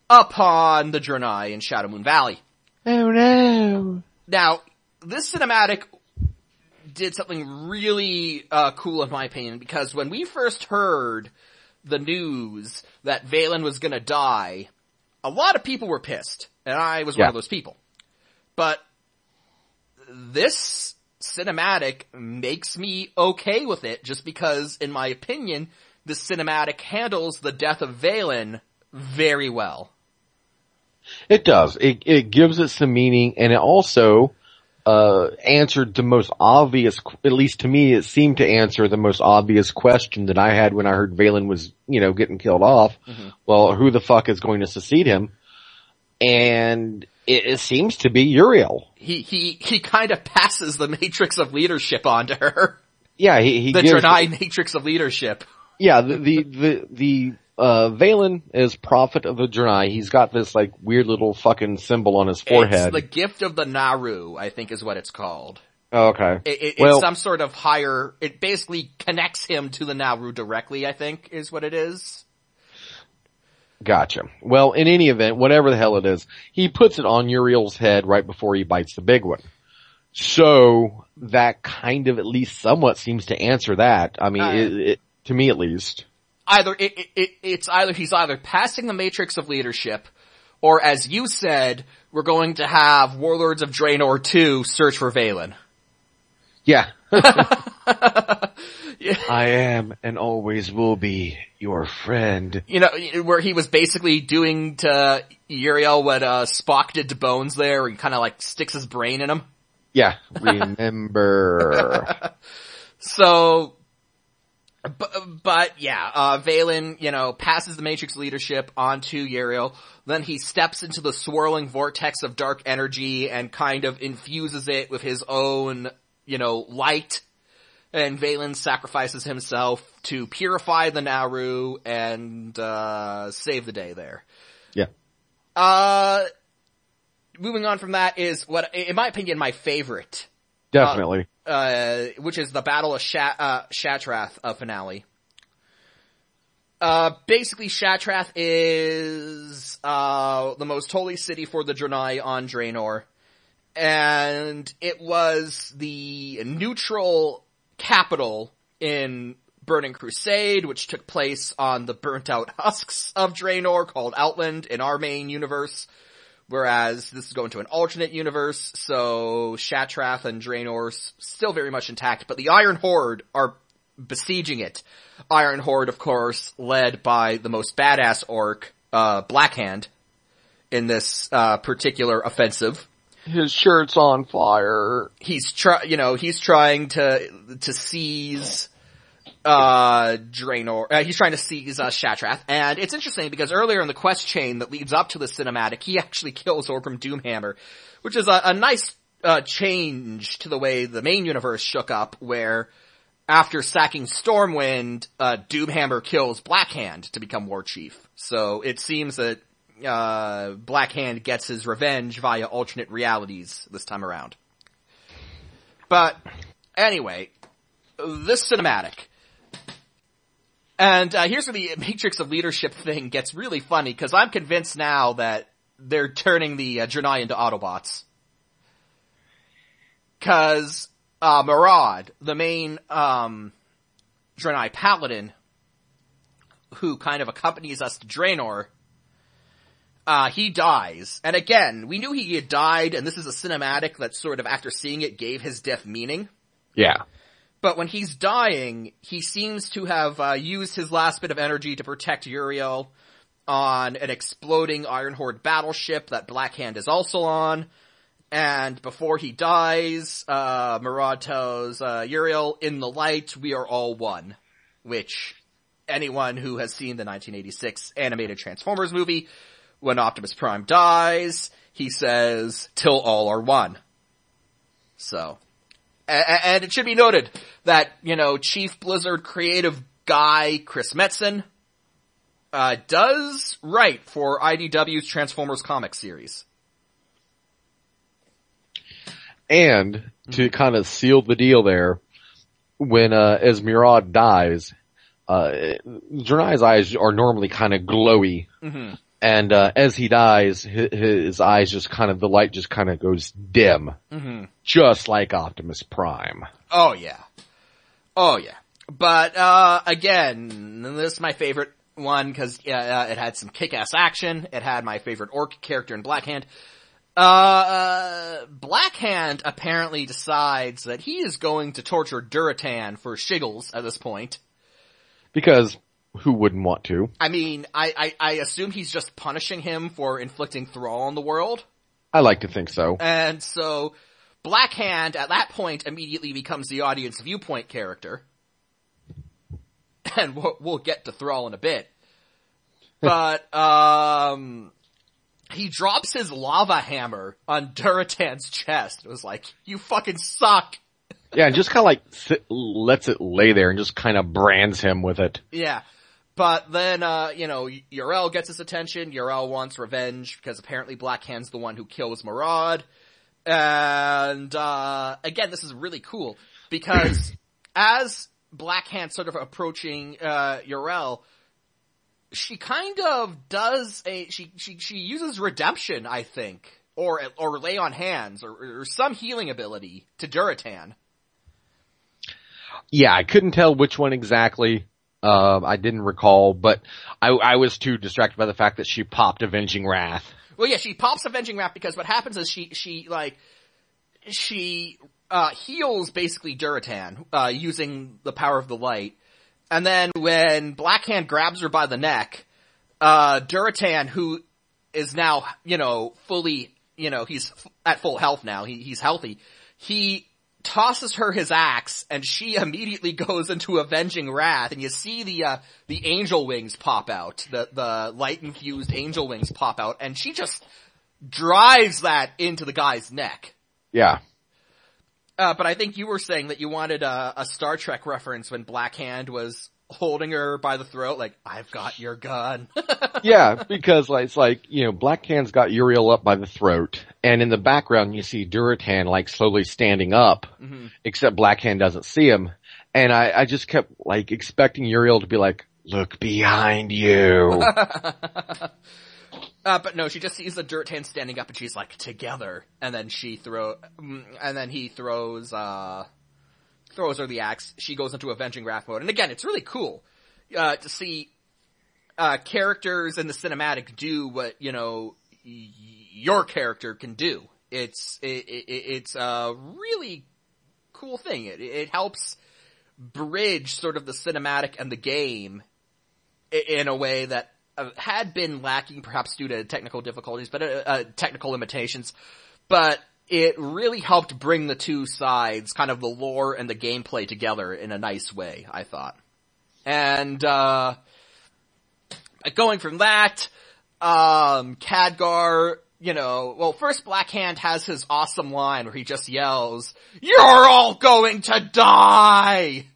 upon the Draenei in Shadowmoon Valley. Oh no! Now, this cinematic did something really uh, cool in my opinion, because when we first heard the news that Velen was gonna die, a lot of people were pissed, and I was yeah. one of those people. But this cinematic makes me okay with it just because, in my opinion, the cinematic handles the death of Velen very well. It does. It, it gives it some meaning and it also, uh, answered the most obvious, at least to me, it seemed to answer the most obvious question that I had when I heard Velen was, you know, getting killed off. Mm-hmm. Well, who the fuck is going to succeed him? And it, it seems to be Yrel. He, he, he kind of passes the matrix of leadership onto her. Yeah, he, he the gives, matrix of leadership. Yeah, the, the, the, the uh, Velen is prophet of the Draenei. He's got this like weird little fucking symbol on his forehead. It's the gift of the Naaru, I think is what it's called. Oh, okay. It, it, Well- it's some sort of higher, it basically connects him to the Naaru directly, I think, is what it is. Gotcha. Well, in any event, whatever the hell it is, he puts it on Yrel's head right before he bites the big one. So that kind of at least somewhat seems to answer that. I mean, Uh, it, it, to me at least. Either, it, it, it, it's either, he's either passing the matrix of leadership, or as you said, we're going to have Warlords of Draenor 2 search for Velen. Yeah. I am and always will be your friend. You know, where he was basically doing to Yrel what, uh, Spock did to Bones there, where he kinda like sticks his brain in him. Yeah. Remember. So, but, but yeah, uh, Velen, you know, passes the Matrix leadership onto Yrel. Then he steps into the swirling vortex of dark energy and kind of infuses it with his own, you know, light. And Velen sacrifices himself to purify the Naaru and, uh, save the day there. yeah. Uh, moving on from that is what, in my opinion, my favorite Definitely. uh, which is the Battle of uh, Shattrath uh, finale. Uh, basically Shattrath is, uh, the most holy city for the Draenei on Draenor. And it was the neutral capital in Burning Crusade, which took place on the burnt out husks of Draenor called Outland in our main universe. Whereas this is going to an alternate universe, so Shattrath and Draenor still very much intact, but the Iron Horde are besieging it. Iron Horde, of course, led by the most badass orc, uh, Blackhand, in this, uh, particular offensive. His shirt's on fire. He's try, you know, he's trying to, to seize, uh, Draenor, uh, he's trying to seize, uh, Shattrath, and it's interesting because earlier in the quest chain that leads up to the cinematic, he actually kills Orgrim Doomhammer, which is a, a nice, uh, change to the way the main universe shook up, where after sacking Stormwind, uh, Doomhammer kills Blackhand to become War Chief. So it seems that, uh, Blackhand gets his revenge via alternate realities this time around. But, anyway, this cinematic. And uh, here's where the Matrix of Leadership thing gets really funny, because I'm convinced now that they're turning the uh, Draenei into Autobots. Cause, uh, Maraad, the main, um, Draenei Paladin, who kind of accompanies us to Draenor, uh, he dies. And again, we knew he had died, and this is a cinematic that sort of, after seeing it, gave his death meaning. Yeah. But when he's dying, he seems to have uh, used his last bit of energy to protect Yrel on an exploding Iron Horde battleship that Blackhand is also on. And before he dies, uh, Maraad tells uh, Yrel, in the light, we are all one. Which, anyone who has seen the 1986 animated Transformers movie, when Optimus Prime dies, he says, till all are one. So, and it should be noted that, you know, Chief Blizzard creative guy Chris Metzen, uh, does write for IDW's Transformers comic series. And to kind of seal the deal there, when uh, as Maraad dies, uh, Draenei's eyes are normally kind of glowy, and uh, as he dies, his, his eyes just kind of the light just kind of goes dim, just like Optimus Prime. Oh yeah. Oh yeah. But, uh, again, this is my favorite one because uh, uh, it had some kick-ass action. It had my favorite orc character in Blackhand. Uh, uh, Blackhand apparently decides that he is going to torture Durotan for shiggles at this point. Because who wouldn't want to? I mean, I, I, I assume he's just punishing him for inflicting thrall on the world. I like to think so. And so, Blackhand at that point immediately becomes the audience viewpoint character. And we'll, we'll get to Thrall in a bit. But, um, he drops his lava hammer on Durotan's chest. It was like, you fucking suck. Yeah, and just kind of like lets it lay there and just kind of brands him with it. Yeah. But then, uh, you know, Yrel gets his attention. Yrel wants revenge because apparently Blackhand's the one who kills Maraad. And, uh, again, this is really cool because as Blackhand sort of approaching, uh, she kind of does a, she, she, she uses redemption, I think, or, or lay on hands, or, or some healing ability to Durotan. Yeah, I couldn't tell which one exactly. Uh, I didn't recall, but I, I was too distracted by the fact that she popped Avenging Wrath. Well, yeah, she pops Avenging Wrath because what happens is she, she, like, she, uh, heals basically Durotan, uh, using the power of the light. And then when Blackhand grabs her by the neck, uh, Durotan, who is now, you know, fully, you know, he's at full health now, he, he's healthy, he tosses her his axe and she immediately goes into avenging wrath and you see the uh, the angel wings pop out the the light infused angel wings pop out and she just drives that into the guy's neck Yeah. uh, but I think you were saying that you wanted a, a Star Trek reference when Blackhand was holding her by the throat like I've got your gun yeah, because like, it's like, you know, Blackhand's got Yrel up by the throat, and in the background you see Durotan like slowly standing up, except Blackhand doesn't see him. And I, I just kept like expecting Yrel to be like, look behind you. Uh, but no, she just sees the dirt hand standing up and she's like, together. And then she throw, mm, and then he throws, uh, throws her the axe. She goes into avenging wrath mode. And again, it's really cool, uh, to see, uh, characters in the cinematic do what, you know, y- your character can do. It's, it, it, it's a really cool thing. It, it helps bridge sort of the cinematic and the game in a way that uh, had been lacking perhaps due to technical difficulties, but, uh, uh, technical limitations, but it really helped bring the two sides, kind of the lore and the gameplay together in a nice way, I thought. And, uh, going from that, um, you know, well, first Blackhand has his awesome line where he just yells, "You're all going to die!"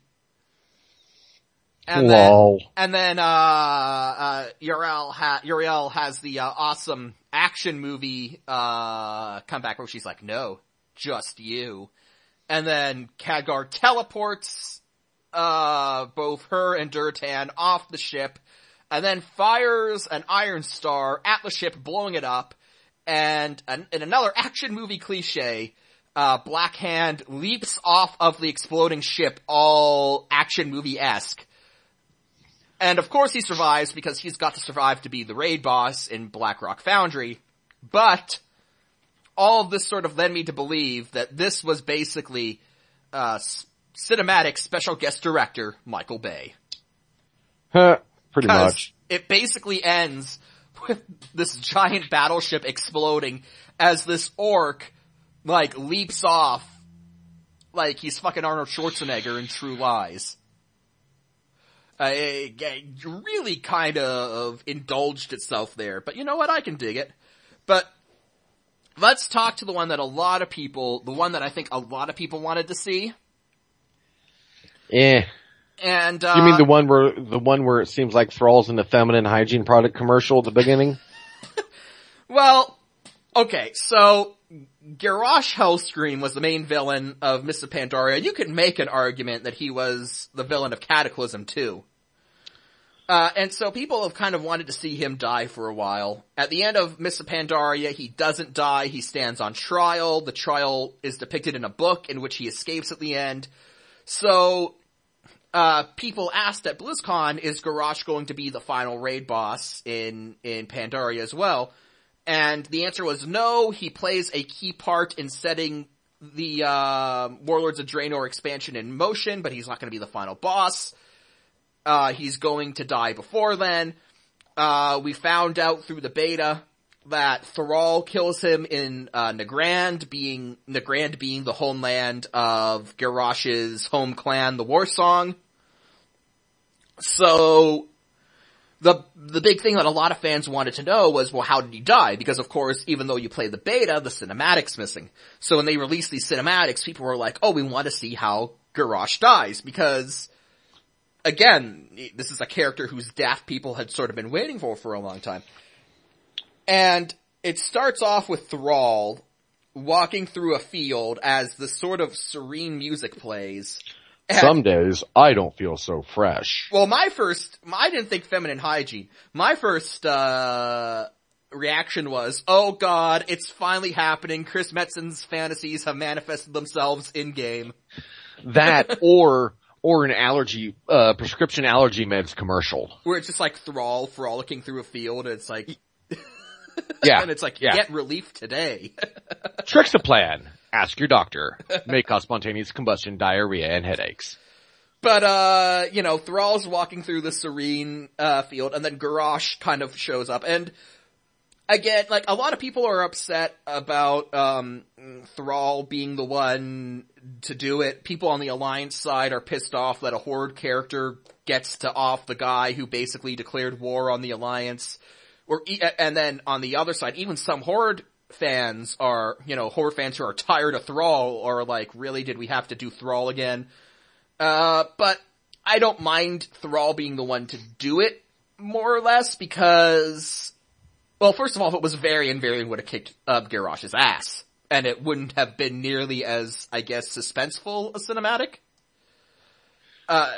And then, and then, uh, uh, Yrel ha- Yrel has the, uh, awesome action movie, uh, comeback where she's like, no, just you. And then Khadgar teleports, uh, both her and Durotan off the ship, and then fires an Iron Star at the ship, blowing it up, and an, in another action movie cliche, uh, Blackhand leaps off of the exploding ship, all action movie-esque. And of course he survives because he's got to survive to be the raid boss in Blackrock Foundry. But all of this sort of led me to believe that this was basically uh, cinematic special guest director Michael Bay. Huh, Pretty much. It basically ends with this giant battleship exploding as this orc like leaps off like he's fucking Arnold Schwarzenegger in True Lies. Uh, it, it really kind of indulged itself there, but you know what? I can dig it. But let's talk to the one that a lot of people, the one that I think a lot of people wanted to see. Eh. And, uh, You mean the one where, the one where it seems like Thrall's in the feminine hygiene product commercial at the beginning? Well, okay, so Garrosh Hellscream was the main villain of Mists of Pandaria. You could make an argument that he was the villain of Cataclysm too. Uh, and so people have kind of wanted to see him die for a while. At the end of Mists of Pandaria, he doesn't die, he stands on trial. The trial is depicted in a book in which he escapes at the end. So, uh, people asked at BlizzCon, is Garrosh going to be the final raid boss in, in Pandaria as well? And the answer was no, he plays a key part in setting the, uh, Warlords of Draenor expansion in motion, but he's not gonna be the final boss. Uh, he's going to die before then. Uh, we found out through the beta that Thrall kills him in, uh, Nagrand being, Nagrand being the homeland of Garrosh's home clan, the Warsong. So, the the big thing that a lot of fans wanted to know was, well, how did he die? Because of course, even though you play the beta, the cinematic's missing. So when they released these cinematics, people were like, oh, we want to see how Garrosh dies because, again, this is a character whose death people had sort of been waiting for for a long time. And it starts off with Thrall, walking through a field as the sort of serene music plays. And- Some days I don't feel so fresh. well, my first, I didn't think feminine hygiene. My first, uh, reaction was, oh god, it's finally happening. Chris Metzen's fantasies have manifested themselves in game. That or or an allergy uh prescription allergy meds commercial. Where it's just like Thrall frolicking through a field and it's like, Yeah. and it's like, yeah. get relief today. Trixaplan. Ask your doctor. May cause spontaneous combustion, diarrhea, and headaches. But, uh, you know, Thrall's walking through the serene, uh, field and then Garrosh kind of shows up and again, like a lot of people are upset about, um, Thrall being the one to do it. People on the Alliance side are pissed off that a Horde character gets to off the guy who basically declared war on the Alliance. Or, and then on the other side, even some Horde fans are, you know, Horde fans who are tired of Thrall are like, really, did we have to do Thrall again? Uh, but I don't mind Thrall being the one to do it, more or less, because, well, first of all, if it was Varian, Varian would have kicked uh, Garrosh's ass. And it wouldn't have been nearly as, I guess, suspenseful a cinematic. Uh,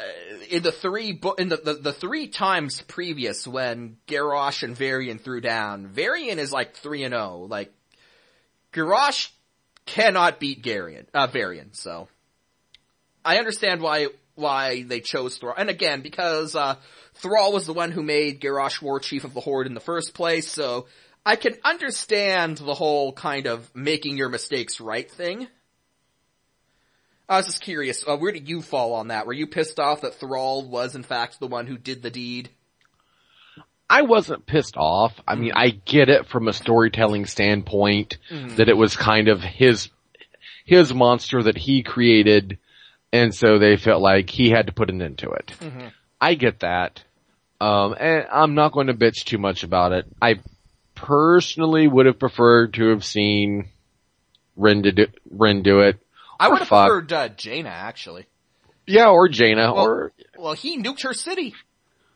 in the three, in the, the, the three times previous when Garrosh and Varian threw down, Varian is like 3 and 0. Like, Garrosh cannot beat Garian, uh, Varian, so. I understand why why they chose Thrall, and again because uh, Thrall was the one who made Garrosh War Chief of the Horde in the first place, so I can understand the whole kind of making your mistakes right thing. I was just curious, uh, where did you fall on that? Were you pissed off that Thrall was in fact the one who did the deed? I wasn't pissed off. I mean, I get it from a storytelling standpoint that it was kind of his, his monster that he created and so they felt like he had to put an end to it. I get that. Um, and I'm not going to bitch too much about it. I personally would have preferred to have seen Wrynn, do, Wrynn do it. I would have preferred uh, Jaina actually. Yeah, or Jaina, Well- or, Well, he nuked her city.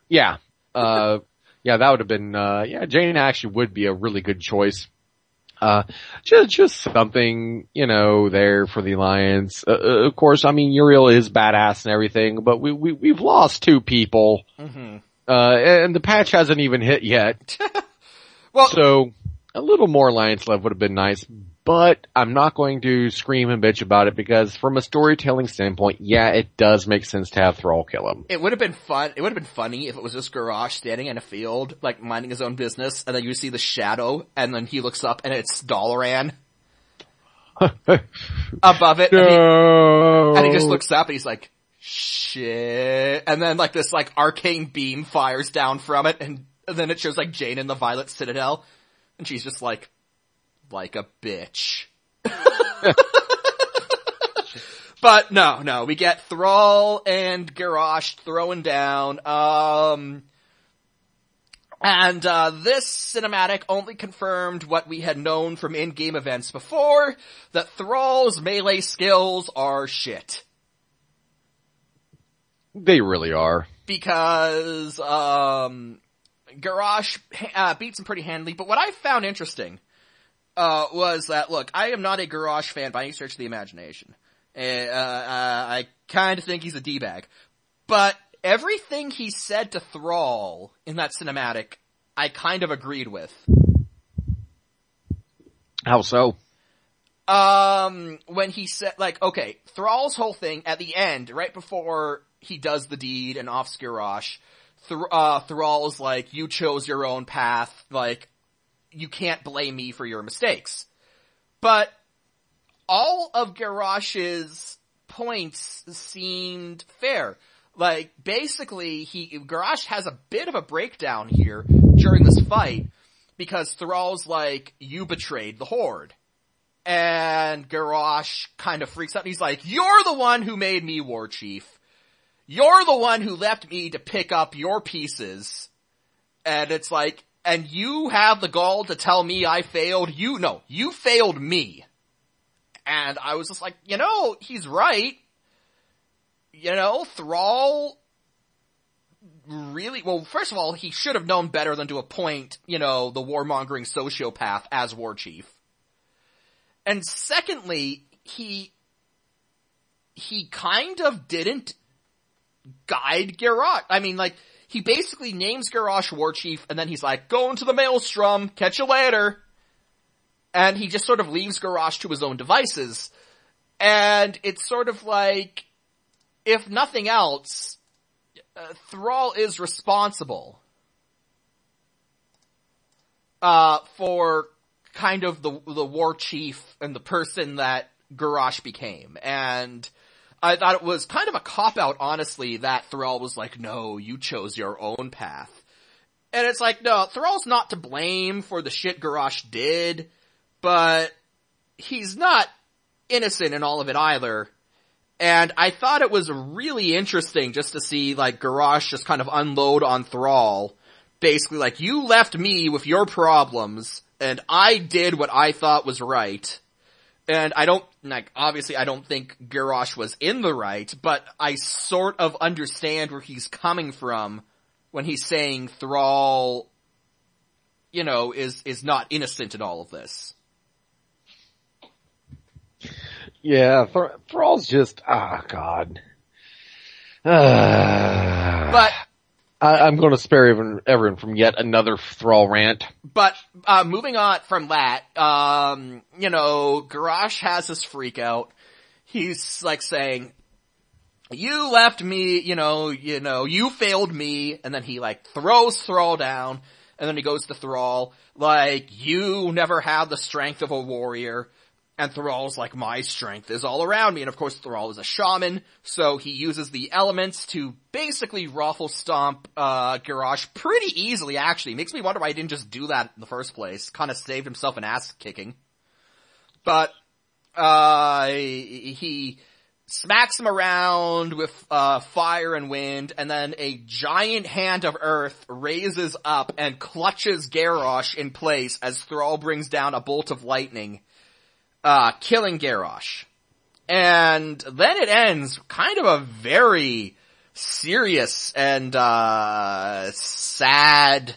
yeah. Uh, yeah, that would have been, uh, yeah, Jaina actually would be a really good choice. Uh, just, just something, you know, there for the Alliance. Uh, uh, of course, I mean, Yrel is badass and everything, but we, we, we've lost two people. Mm-hmm. Uh, and the patch hasn't even hit yet. Well, So, a little more Alliance love would have been nice, but I'm not going to scream and bitch about it because from a storytelling standpoint, yeah, it does make sense to have Thrall kill him. It would have been fun. It would have been funny if it was just Garrosh standing in a field, like minding his own business, and then you see the shadow, and then he looks up, and it's Dalaran above it, and, he, and he just looks up, and he's like, "Shit!" And then like this like arcane beam fires down from it, and, then it shows like Jane in the Violet Citadel, and she's just like, like a bitch. But no, no, we get Thrall and Garrosh throwing down. Um, and uh, this cinematic only confirmed what we had known from in-game events before, that Thrall's melee skills are shit. They really are. Because, um, Garrosh uh, beats him pretty handily, but what I found interesting, uh, was that, look, I am not a Garrosh fan by any stretch of the imagination. Uh, uh, I kinda think he's a D-bag. But everything he said to Thrall in that cinematic, I kind of agreed with. How so? Um, when he said, like, okay, Thrall's whole thing at the end, right before he does the deed and offs Garrosh, Thr- uh, Thrall's like, you chose your own path, like, you can't blame me for your mistakes. But, all of Garrosh's points seemed fair. Like, basically, he, Garrosh has a bit of a breakdown here during this fight, because Thrall's like, you betrayed the Horde and Garrosh kind of freaks out. and He's like, you're the one who made me war chief. You're the one who left me to pick up your pieces. And it's like, and you have the gall to tell me I failed you? No, you failed me. And I was just like, you know, he's right. You know, Thrall really, well, first of all, he should have known better than to appoint, you know, the warmongering sociopath as war chief. And secondly, he, he kind of didn't guide Garrosh. I mean, like, he basically names Garrosh War Chief and then he's like, go into the maelstrom, catch you later. And he just sort of leaves Garrosh to his own devices. And it's sort of like, if nothing else, uh, Thrall is responsible uh, for kind of the the war chief and the person that Garrosh became. And I thought it was kind of a cop out, honestly, that Thrall was like, no, you chose your own path. And it's like, no, Thrall's not to blame for the shit Garrosh did, but he's not innocent in all of it either. And I thought it was really interesting just to see like Garrosh just kind of unload on Thrall. Basically like, you left me with your problems, and I did what I thought was right. And I don't, like, obviously I don't think Garrosh was in the right, but I sort of understand where he's coming from when he's saying Thrall, you know, is, is not innocent in all of this. Yeah, Thr- Thrall's just, ah, God. Uh, But, I, I'm going to spare everyone, everyone from yet another Thrall rant. but, uh, moving on from that, um, you know, Garrosh has this freak out. He's like saying, you left me, you know, you know, you failed me, and then he like throws Thrall down, and then he goes to Thrall, like, you never had the strength of a warrior, and Thrall's like, my strength is all around me, and of course Thrall is a shaman, so he uses the elements to basically ruffle stomp, uh, Garrosh pretty easily actually. Makes me wonder why he didn't just do that in the first place. Kinda saved himself an ass kicking. But, uh, he smacks him around with, uh, fire and wind, and then a giant hand of earth raises up and clutches Garrosh in place as Thrall brings down a bolt of lightning, uh, killing Garrosh. And then it ends kind of a very serious and, uh, sad,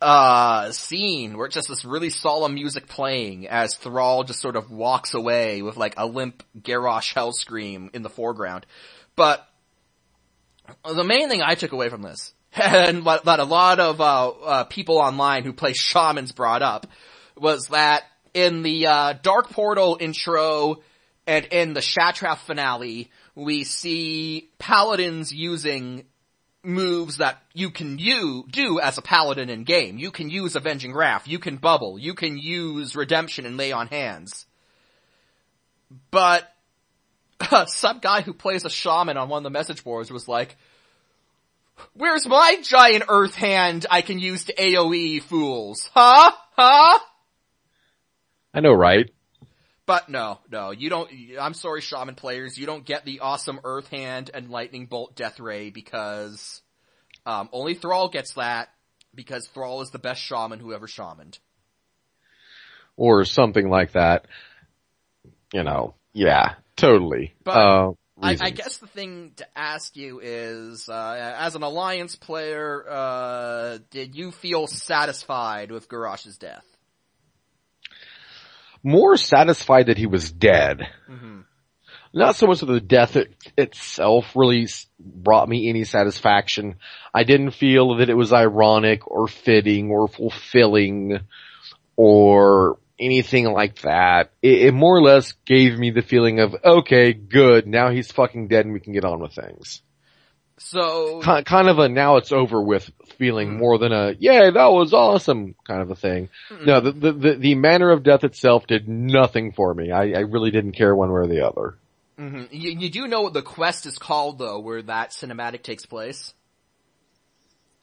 uh, scene where it's just this really solemn music playing as Thrall just sort of walks away with like a limp Garrosh Hellscream in the foreground. But the main thing I took away from this, and what, that a lot of uh, uh, people online who play shamans brought up, was that in the uh, Dark Portal intro and in the Shattrath finale, we see paladins using moves that you can you do as a paladin in game. You can use Avenging Wrath, you can bubble, you can use Redemption and lay on hands. But some guy who plays a shaman on one of the message boards was like, Where's my giant earth hand I can use to AoE fools? Huh? Huh? I know, right? But no, no, you don't, I'm sorry shaman players, you don't get the awesome earth hand and lightning bolt death ray because, um, only Thrall gets that because Thrall is the best shaman who ever shamaned. Or something like that. You know, yeah, totally. But uh, I, I guess the thing to ask you is, uh, as an alliance player, uh, did you feel satisfied with Garrosh's death? More satisfied that he was dead. Mm-hmm. Not so much that the death it, itself really brought me any satisfaction. I didn't feel that it was ironic or fitting or fulfilling or anything like that. It, it more or less gave me the feeling of, okay, good, now he's fucking dead and we can get on with things. So, Ki- kind of a now it's over with feeling more than a, yeah that was awesome kind of a thing. No, the, the, the, the manner of death itself did nothing for me. I, I really didn't care one way or the other. mhm. you, you do know what the quest is called though, where that cinematic takes place?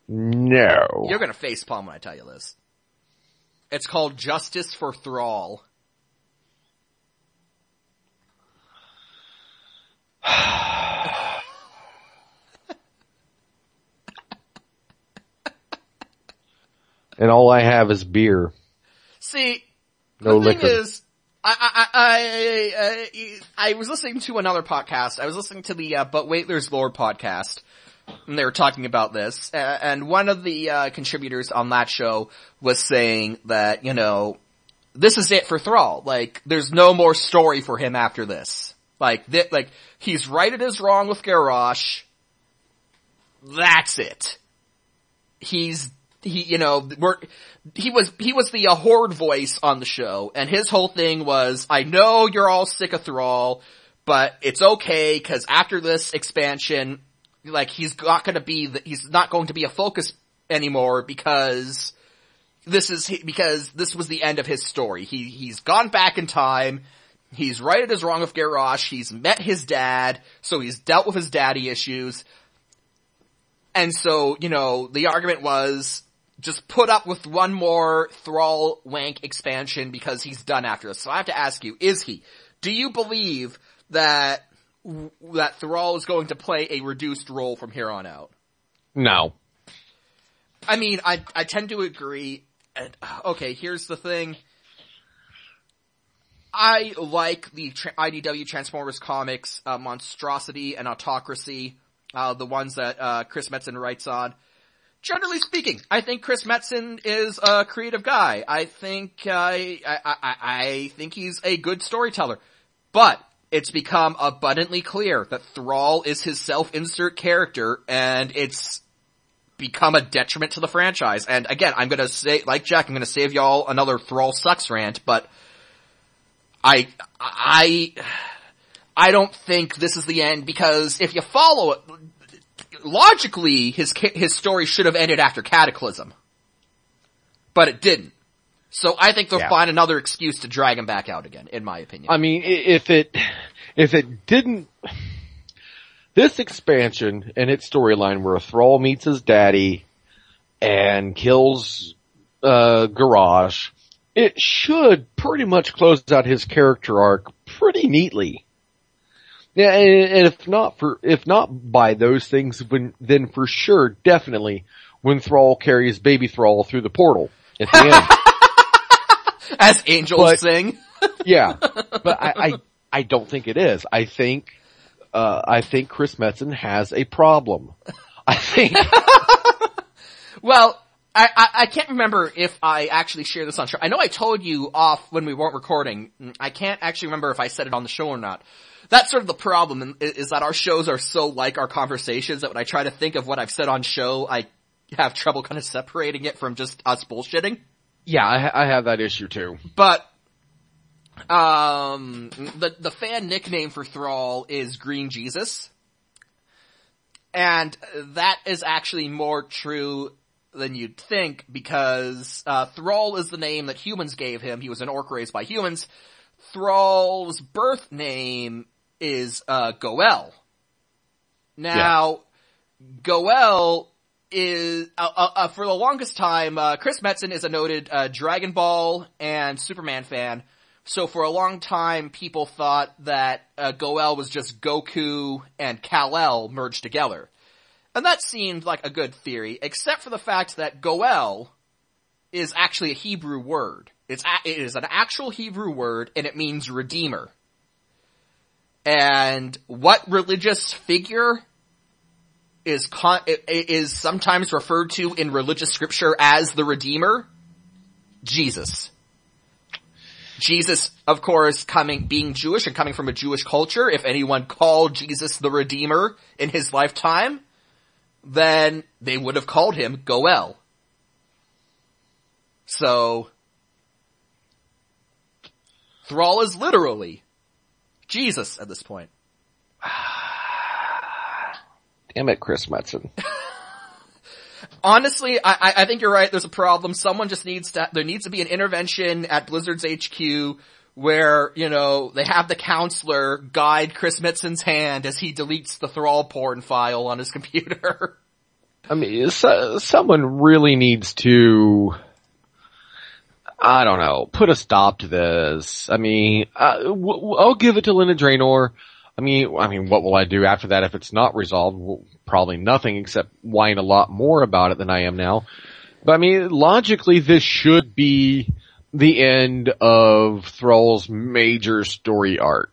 No. You're gonna facepalm when I tell you this. It's called Justice for Thrall. And all I have is beer. See, No the thing liquor. is, I, I, I, I, I was listening to another podcast. I was listening to the, uh, But Wait There's Lore podcast. And they were talking about this. And one of the, uh, contributors on that show was saying that, you know, this is it for Thrall. Like, there's no more story for him after this. Like, th- like, he's righted his wrong with Garrosh. That's it. He's, he, you know, we're, he was, he was the uh, horde voice on the show, and his whole thing was, I know you're all sick of Thrall, but it's okay, cause after this expansion, like, he's not gonna be, the, he's not going to be a focus anymore because this is, because this was the end of his story. He, he's gone back in time, he's righted his wrong with Garrosh, he's met his dad, so he's dealt with his daddy issues, and so, you know, the argument was, just put up with one more Thrall wank expansion because he's done after this. So I have to ask you, is he? Do you believe that that Thrall is going to play a reduced role from here on out? No. I mean, I I tend to agree. And, okay, here's the thing. I like the IDW Transformers comics, uh, Monstrosity and Autocracy, uh, the ones that uh, Chris Metzen writes on generally speaking, I think Chris Metzen is a creative guy. I think uh, I, I, I think he's a good storyteller, but it's become abundantly clear that Thrall is his self-insert character, and it's become a detriment to the franchise. And again, I'm gonna say, like Jack, I'm gonna save y'all another Thrall sucks rant, but I, I, I don't think this is the end because if you follow it, logically, his his story should have ended after Cataclysm, but it didn't. So I think they'll yeah. find another excuse to drag him back out again, in my opinion. I mean, if it if it didn't, this expansion and its storyline where a Thrall meets his daddy and kills uh, Garrosh, it should pretty much close out his character arc pretty neatly. Yeah, and if not for, if not by those things, then for sure, definitely, when Thrall carries baby Thrall through the portal at the end. As angels but, sing. yeah, but I, I, I don't think it is. I think, uh, I think Chris Metzen has a problem. I think. well, I, I, I, can't remember if I actually shared this on show. I know I told you off when we weren't recording. I can't actually remember if I said it on the show or not that's sort of the problem is that our shows are so like our conversations that when I try to think of what I've said on show, I have trouble kind of separating it from just us bullshitting. Yeah, I, I have that issue too. But, um, the, the fan nickname for Thrall is Green Jesus. And that is actually more true than you'd think because, uh, Thrall is the name that humans gave him. He was an orc raised by humans. Thrall's birth name is uh, Goel. Now, yeah. Goel is uh, uh, uh, for the longest time. Uh, Chris Metzen is a noted uh, Dragon Ball and Superman fan. So for a long time, people thought that Goel was just Goku and Kal-El merged together, and that seemed like a good theory, except for the fact that Goel is actually a Hebrew word. It's a- it is an actual Hebrew word, and it means redeemer. And what religious figure is con- is sometimes referred to in religious scripture as the Redeemer? Jesus. Jesus, of course, coming, being Jewish and coming from a Jewish culture, if anyone called Jesus the Redeemer in his lifetime, then they would have called him Goel. So, Thrall is literally Jesus at this point. Damn it, Chris Metzen. Honestly, I, I think you're right. There's a problem. Someone just needs to, there needs to be an intervention at Blizzard's HQ where, you know, they have the counselor guide Chris Metzen's hand as he deletes the Thrall porn file on his computer. I mean, so, someone really needs to I don't know, put a stop to this. I mean, uh, w- I'll give it to Linda Draynor. I mean, I mean, what will I do after that if it's not resolved? Well, probably nothing except whine a lot more about it than I am now. But I mean, logically, this should be the end of Thrall's major story arc.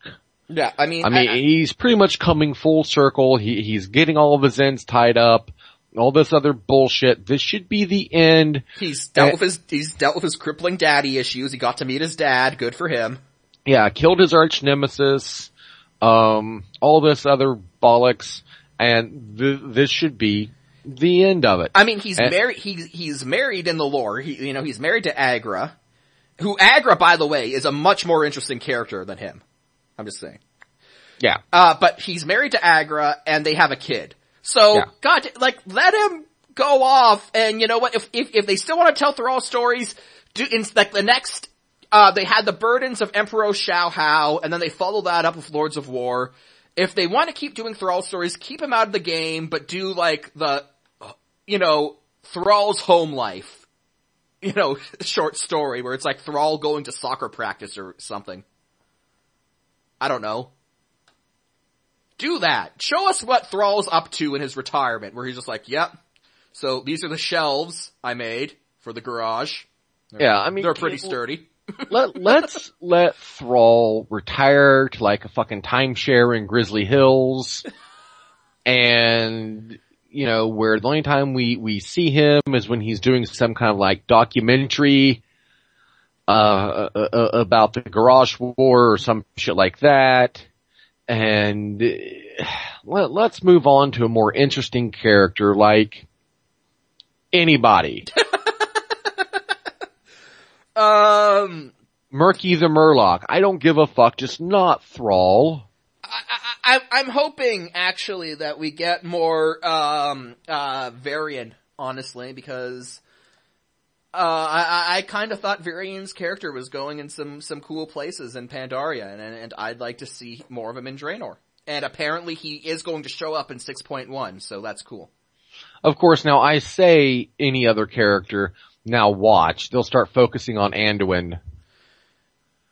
Yeah, I mean, I mean, I, I, he's pretty much coming full circle. He, he's getting all of his ends tied up. All this other bullshit. This should be the end. He's dealt Uh, with his, he's dealt with his crippling daddy issues. He got to meet his dad. Good for him. Yeah, killed his arch nemesis, um, all this other bollocks, and th- this should be the end of it. I mean, he's Eh. married, he's, he's married in the lore. He, you know, he's married to Aggra, who Aggra, by the way, is a much more interesting character than him. I'm just saying. yeah. Uh, but he's married to Aggra and they have a kid. So, Yeah. God, like, let him go off and you know what, if, if, if they still want to tell Thrall stories, do, in, like the next, uh, they had the burdens of Emperor Shao Hao and then they follow that up with Lords of War. If they want to keep doing Thrall stories, keep him out of the game, but do like the, you know, Thrall's home life. You know, short story where it's like Thrall going to soccer practice or something. I don't know. Do that. Show us what Thrall's up to in his retirement, where he's just like, yep. So these are the shelves I made for the garage. Yeah, I mean, They're pretty sturdy. let, let's let Thrall retire to like a fucking timeshare in Grizzly Hills. And, you know, where the only time we, we see him is when he's doing some kind of like documentary, uh, uh, uh, about the garage war or some shit like that. And uh, let, let's move on to a more interesting character like anybody. Um, Murky the Murloc. I don't give a fuck, just not Thrall. I, I'm hoping actually that we get more, um, uh, Varian, honestly, because, uh, I, I- I kind of thought Varian's character was going in some, some cool places in Pandaria, and, and I'd like to see more of him in Draenor. And apparently he is going to show up in 6.1, so that's cool. Of course, now I say any other character, now watch, they'll start focusing on Anduin.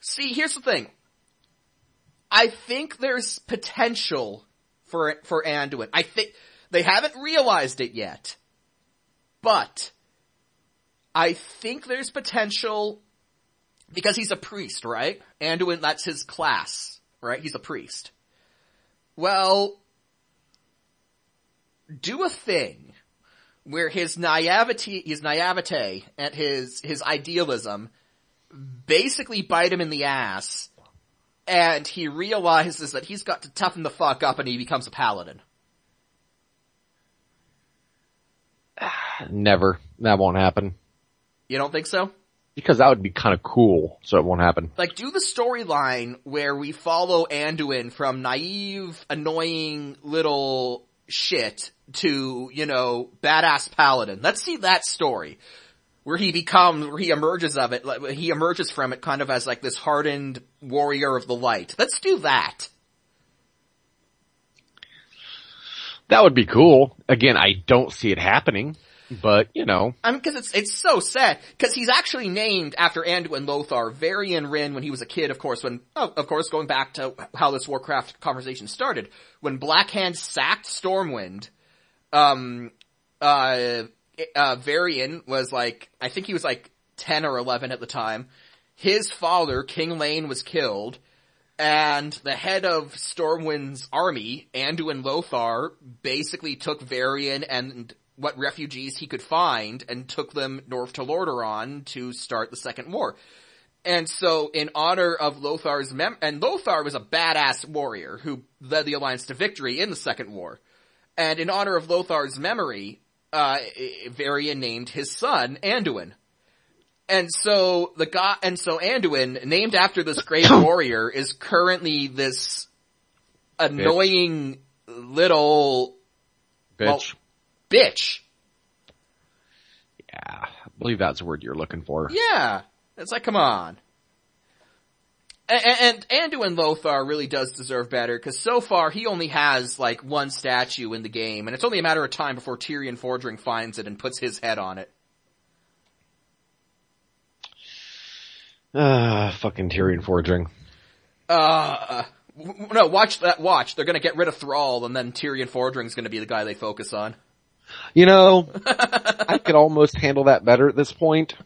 See, here's the thing. I think there's potential for, for Anduin. I think, they haven't realized it yet. But, I think there's potential, because he's a priest, right? Anduin, that's his class, right? He's a priest. Well, do a thing where his naivety, his naivete and his, his idealism basically bite him in the ass and he realizes that he's got to toughen the fuck up and he becomes a paladin. Never. That won't happen. You don't think so? Because that would be kind of cool, so it won't happen. Like do the storyline where we follow Anduin from naive, annoying little shit to, you know, badass paladin. Let's see that story. Where he becomes, where he emerges of it, like, he emerges from it kind of as like this hardened warrior of the light. Let's do that. That would be cool. Again, I don't see it happening, but you know, I mean, cause it's, it's so sad, cause he's actually named after Anduin Lothar, Varian Wrynn when he was a kid, of course, when, oh, of course, going back to how this Warcraft conversation started, when Blackhand sacked Stormwind, um, uh, uh, Varian was like, I think he was like 10 or 11 at the time. His father, King Llane, was killed, and the head of Stormwind's army, Anduin Lothar, basically took Varian and what refugees he could find and took them north to Lordaeron to start the Second War. And so, in honor of Lothar's mem- and Lothar was a badass warrior who led the Alliance to victory in the Second War. And in honor of Lothar's memory, uh, Varian named his son Anduin. And so the guy, and so Anduin, named after this great warrior, is currently this annoying little bitch. Well- bitch. yeah, I believe that's the word you're looking for. Yeah. It's like, come on. And, and Anduin Lothar really does deserve better, cause so far he only has like one statue in the game, and it's only a matter of time before Tirion Fordring finds it and puts his head on it. Ah, fucking Tirion Fordring. Uh, w- no, watch that, watch. They're gonna get rid of Thrall, and then Tirion Fordring's gonna be the guy they focus on. You know, I could almost handle that better at this point.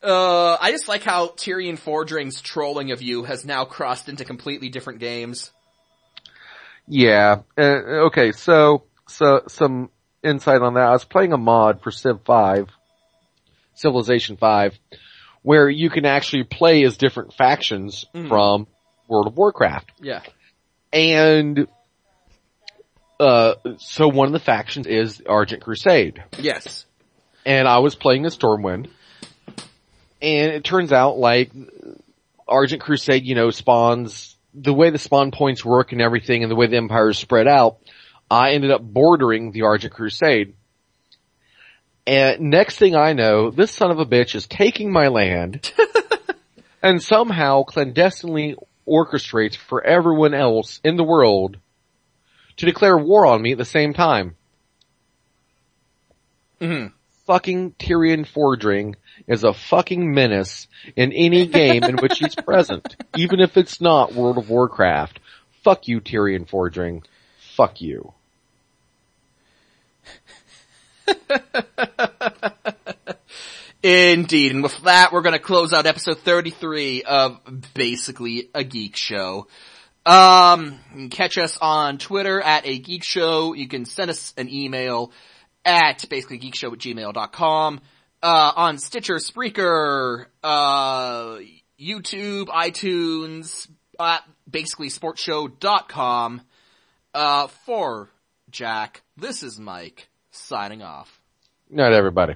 Uh, I just like how Tirion Fordring's trolling of you has now crossed into completely different games. Yeah. Uh, okay, so so, some insight on that. I was playing a mod for Civ 5, Civilization 5, where you can actually play as different factions from World of Warcraft. Yeah. And, uh, so one of the factions is Argent Crusade. Yes. and I was playing as Stormwind, and it turns out like Argent Crusade, you know, spawns the way the spawn points work and everything, and the way the Empire is spread out. I ended up bordering the Argent Crusade, and next thing I know, this son of a bitch is taking my land, and somehow clandestinely orchestrates for everyone else in the world to declare war on me at the same time Mhm. fucking Tirion Fordring is a fucking menace in any game in which he's present, even if it's not World of Warcraft. Fuck you, Tirion Fordring. Fuck you. Indeed, and with that, we're gonna close out episode 33 of basically a geek show. Um, you can catch us on Twitter at a geek show. You can send us an email at basicallygeekshow at gmail.com. Uh, on Stitcher, Spreaker, uh, YouTube, iTunes, at basicallysportshow.com. Uh, for Jack, this is Mike, signing off. Not everybody.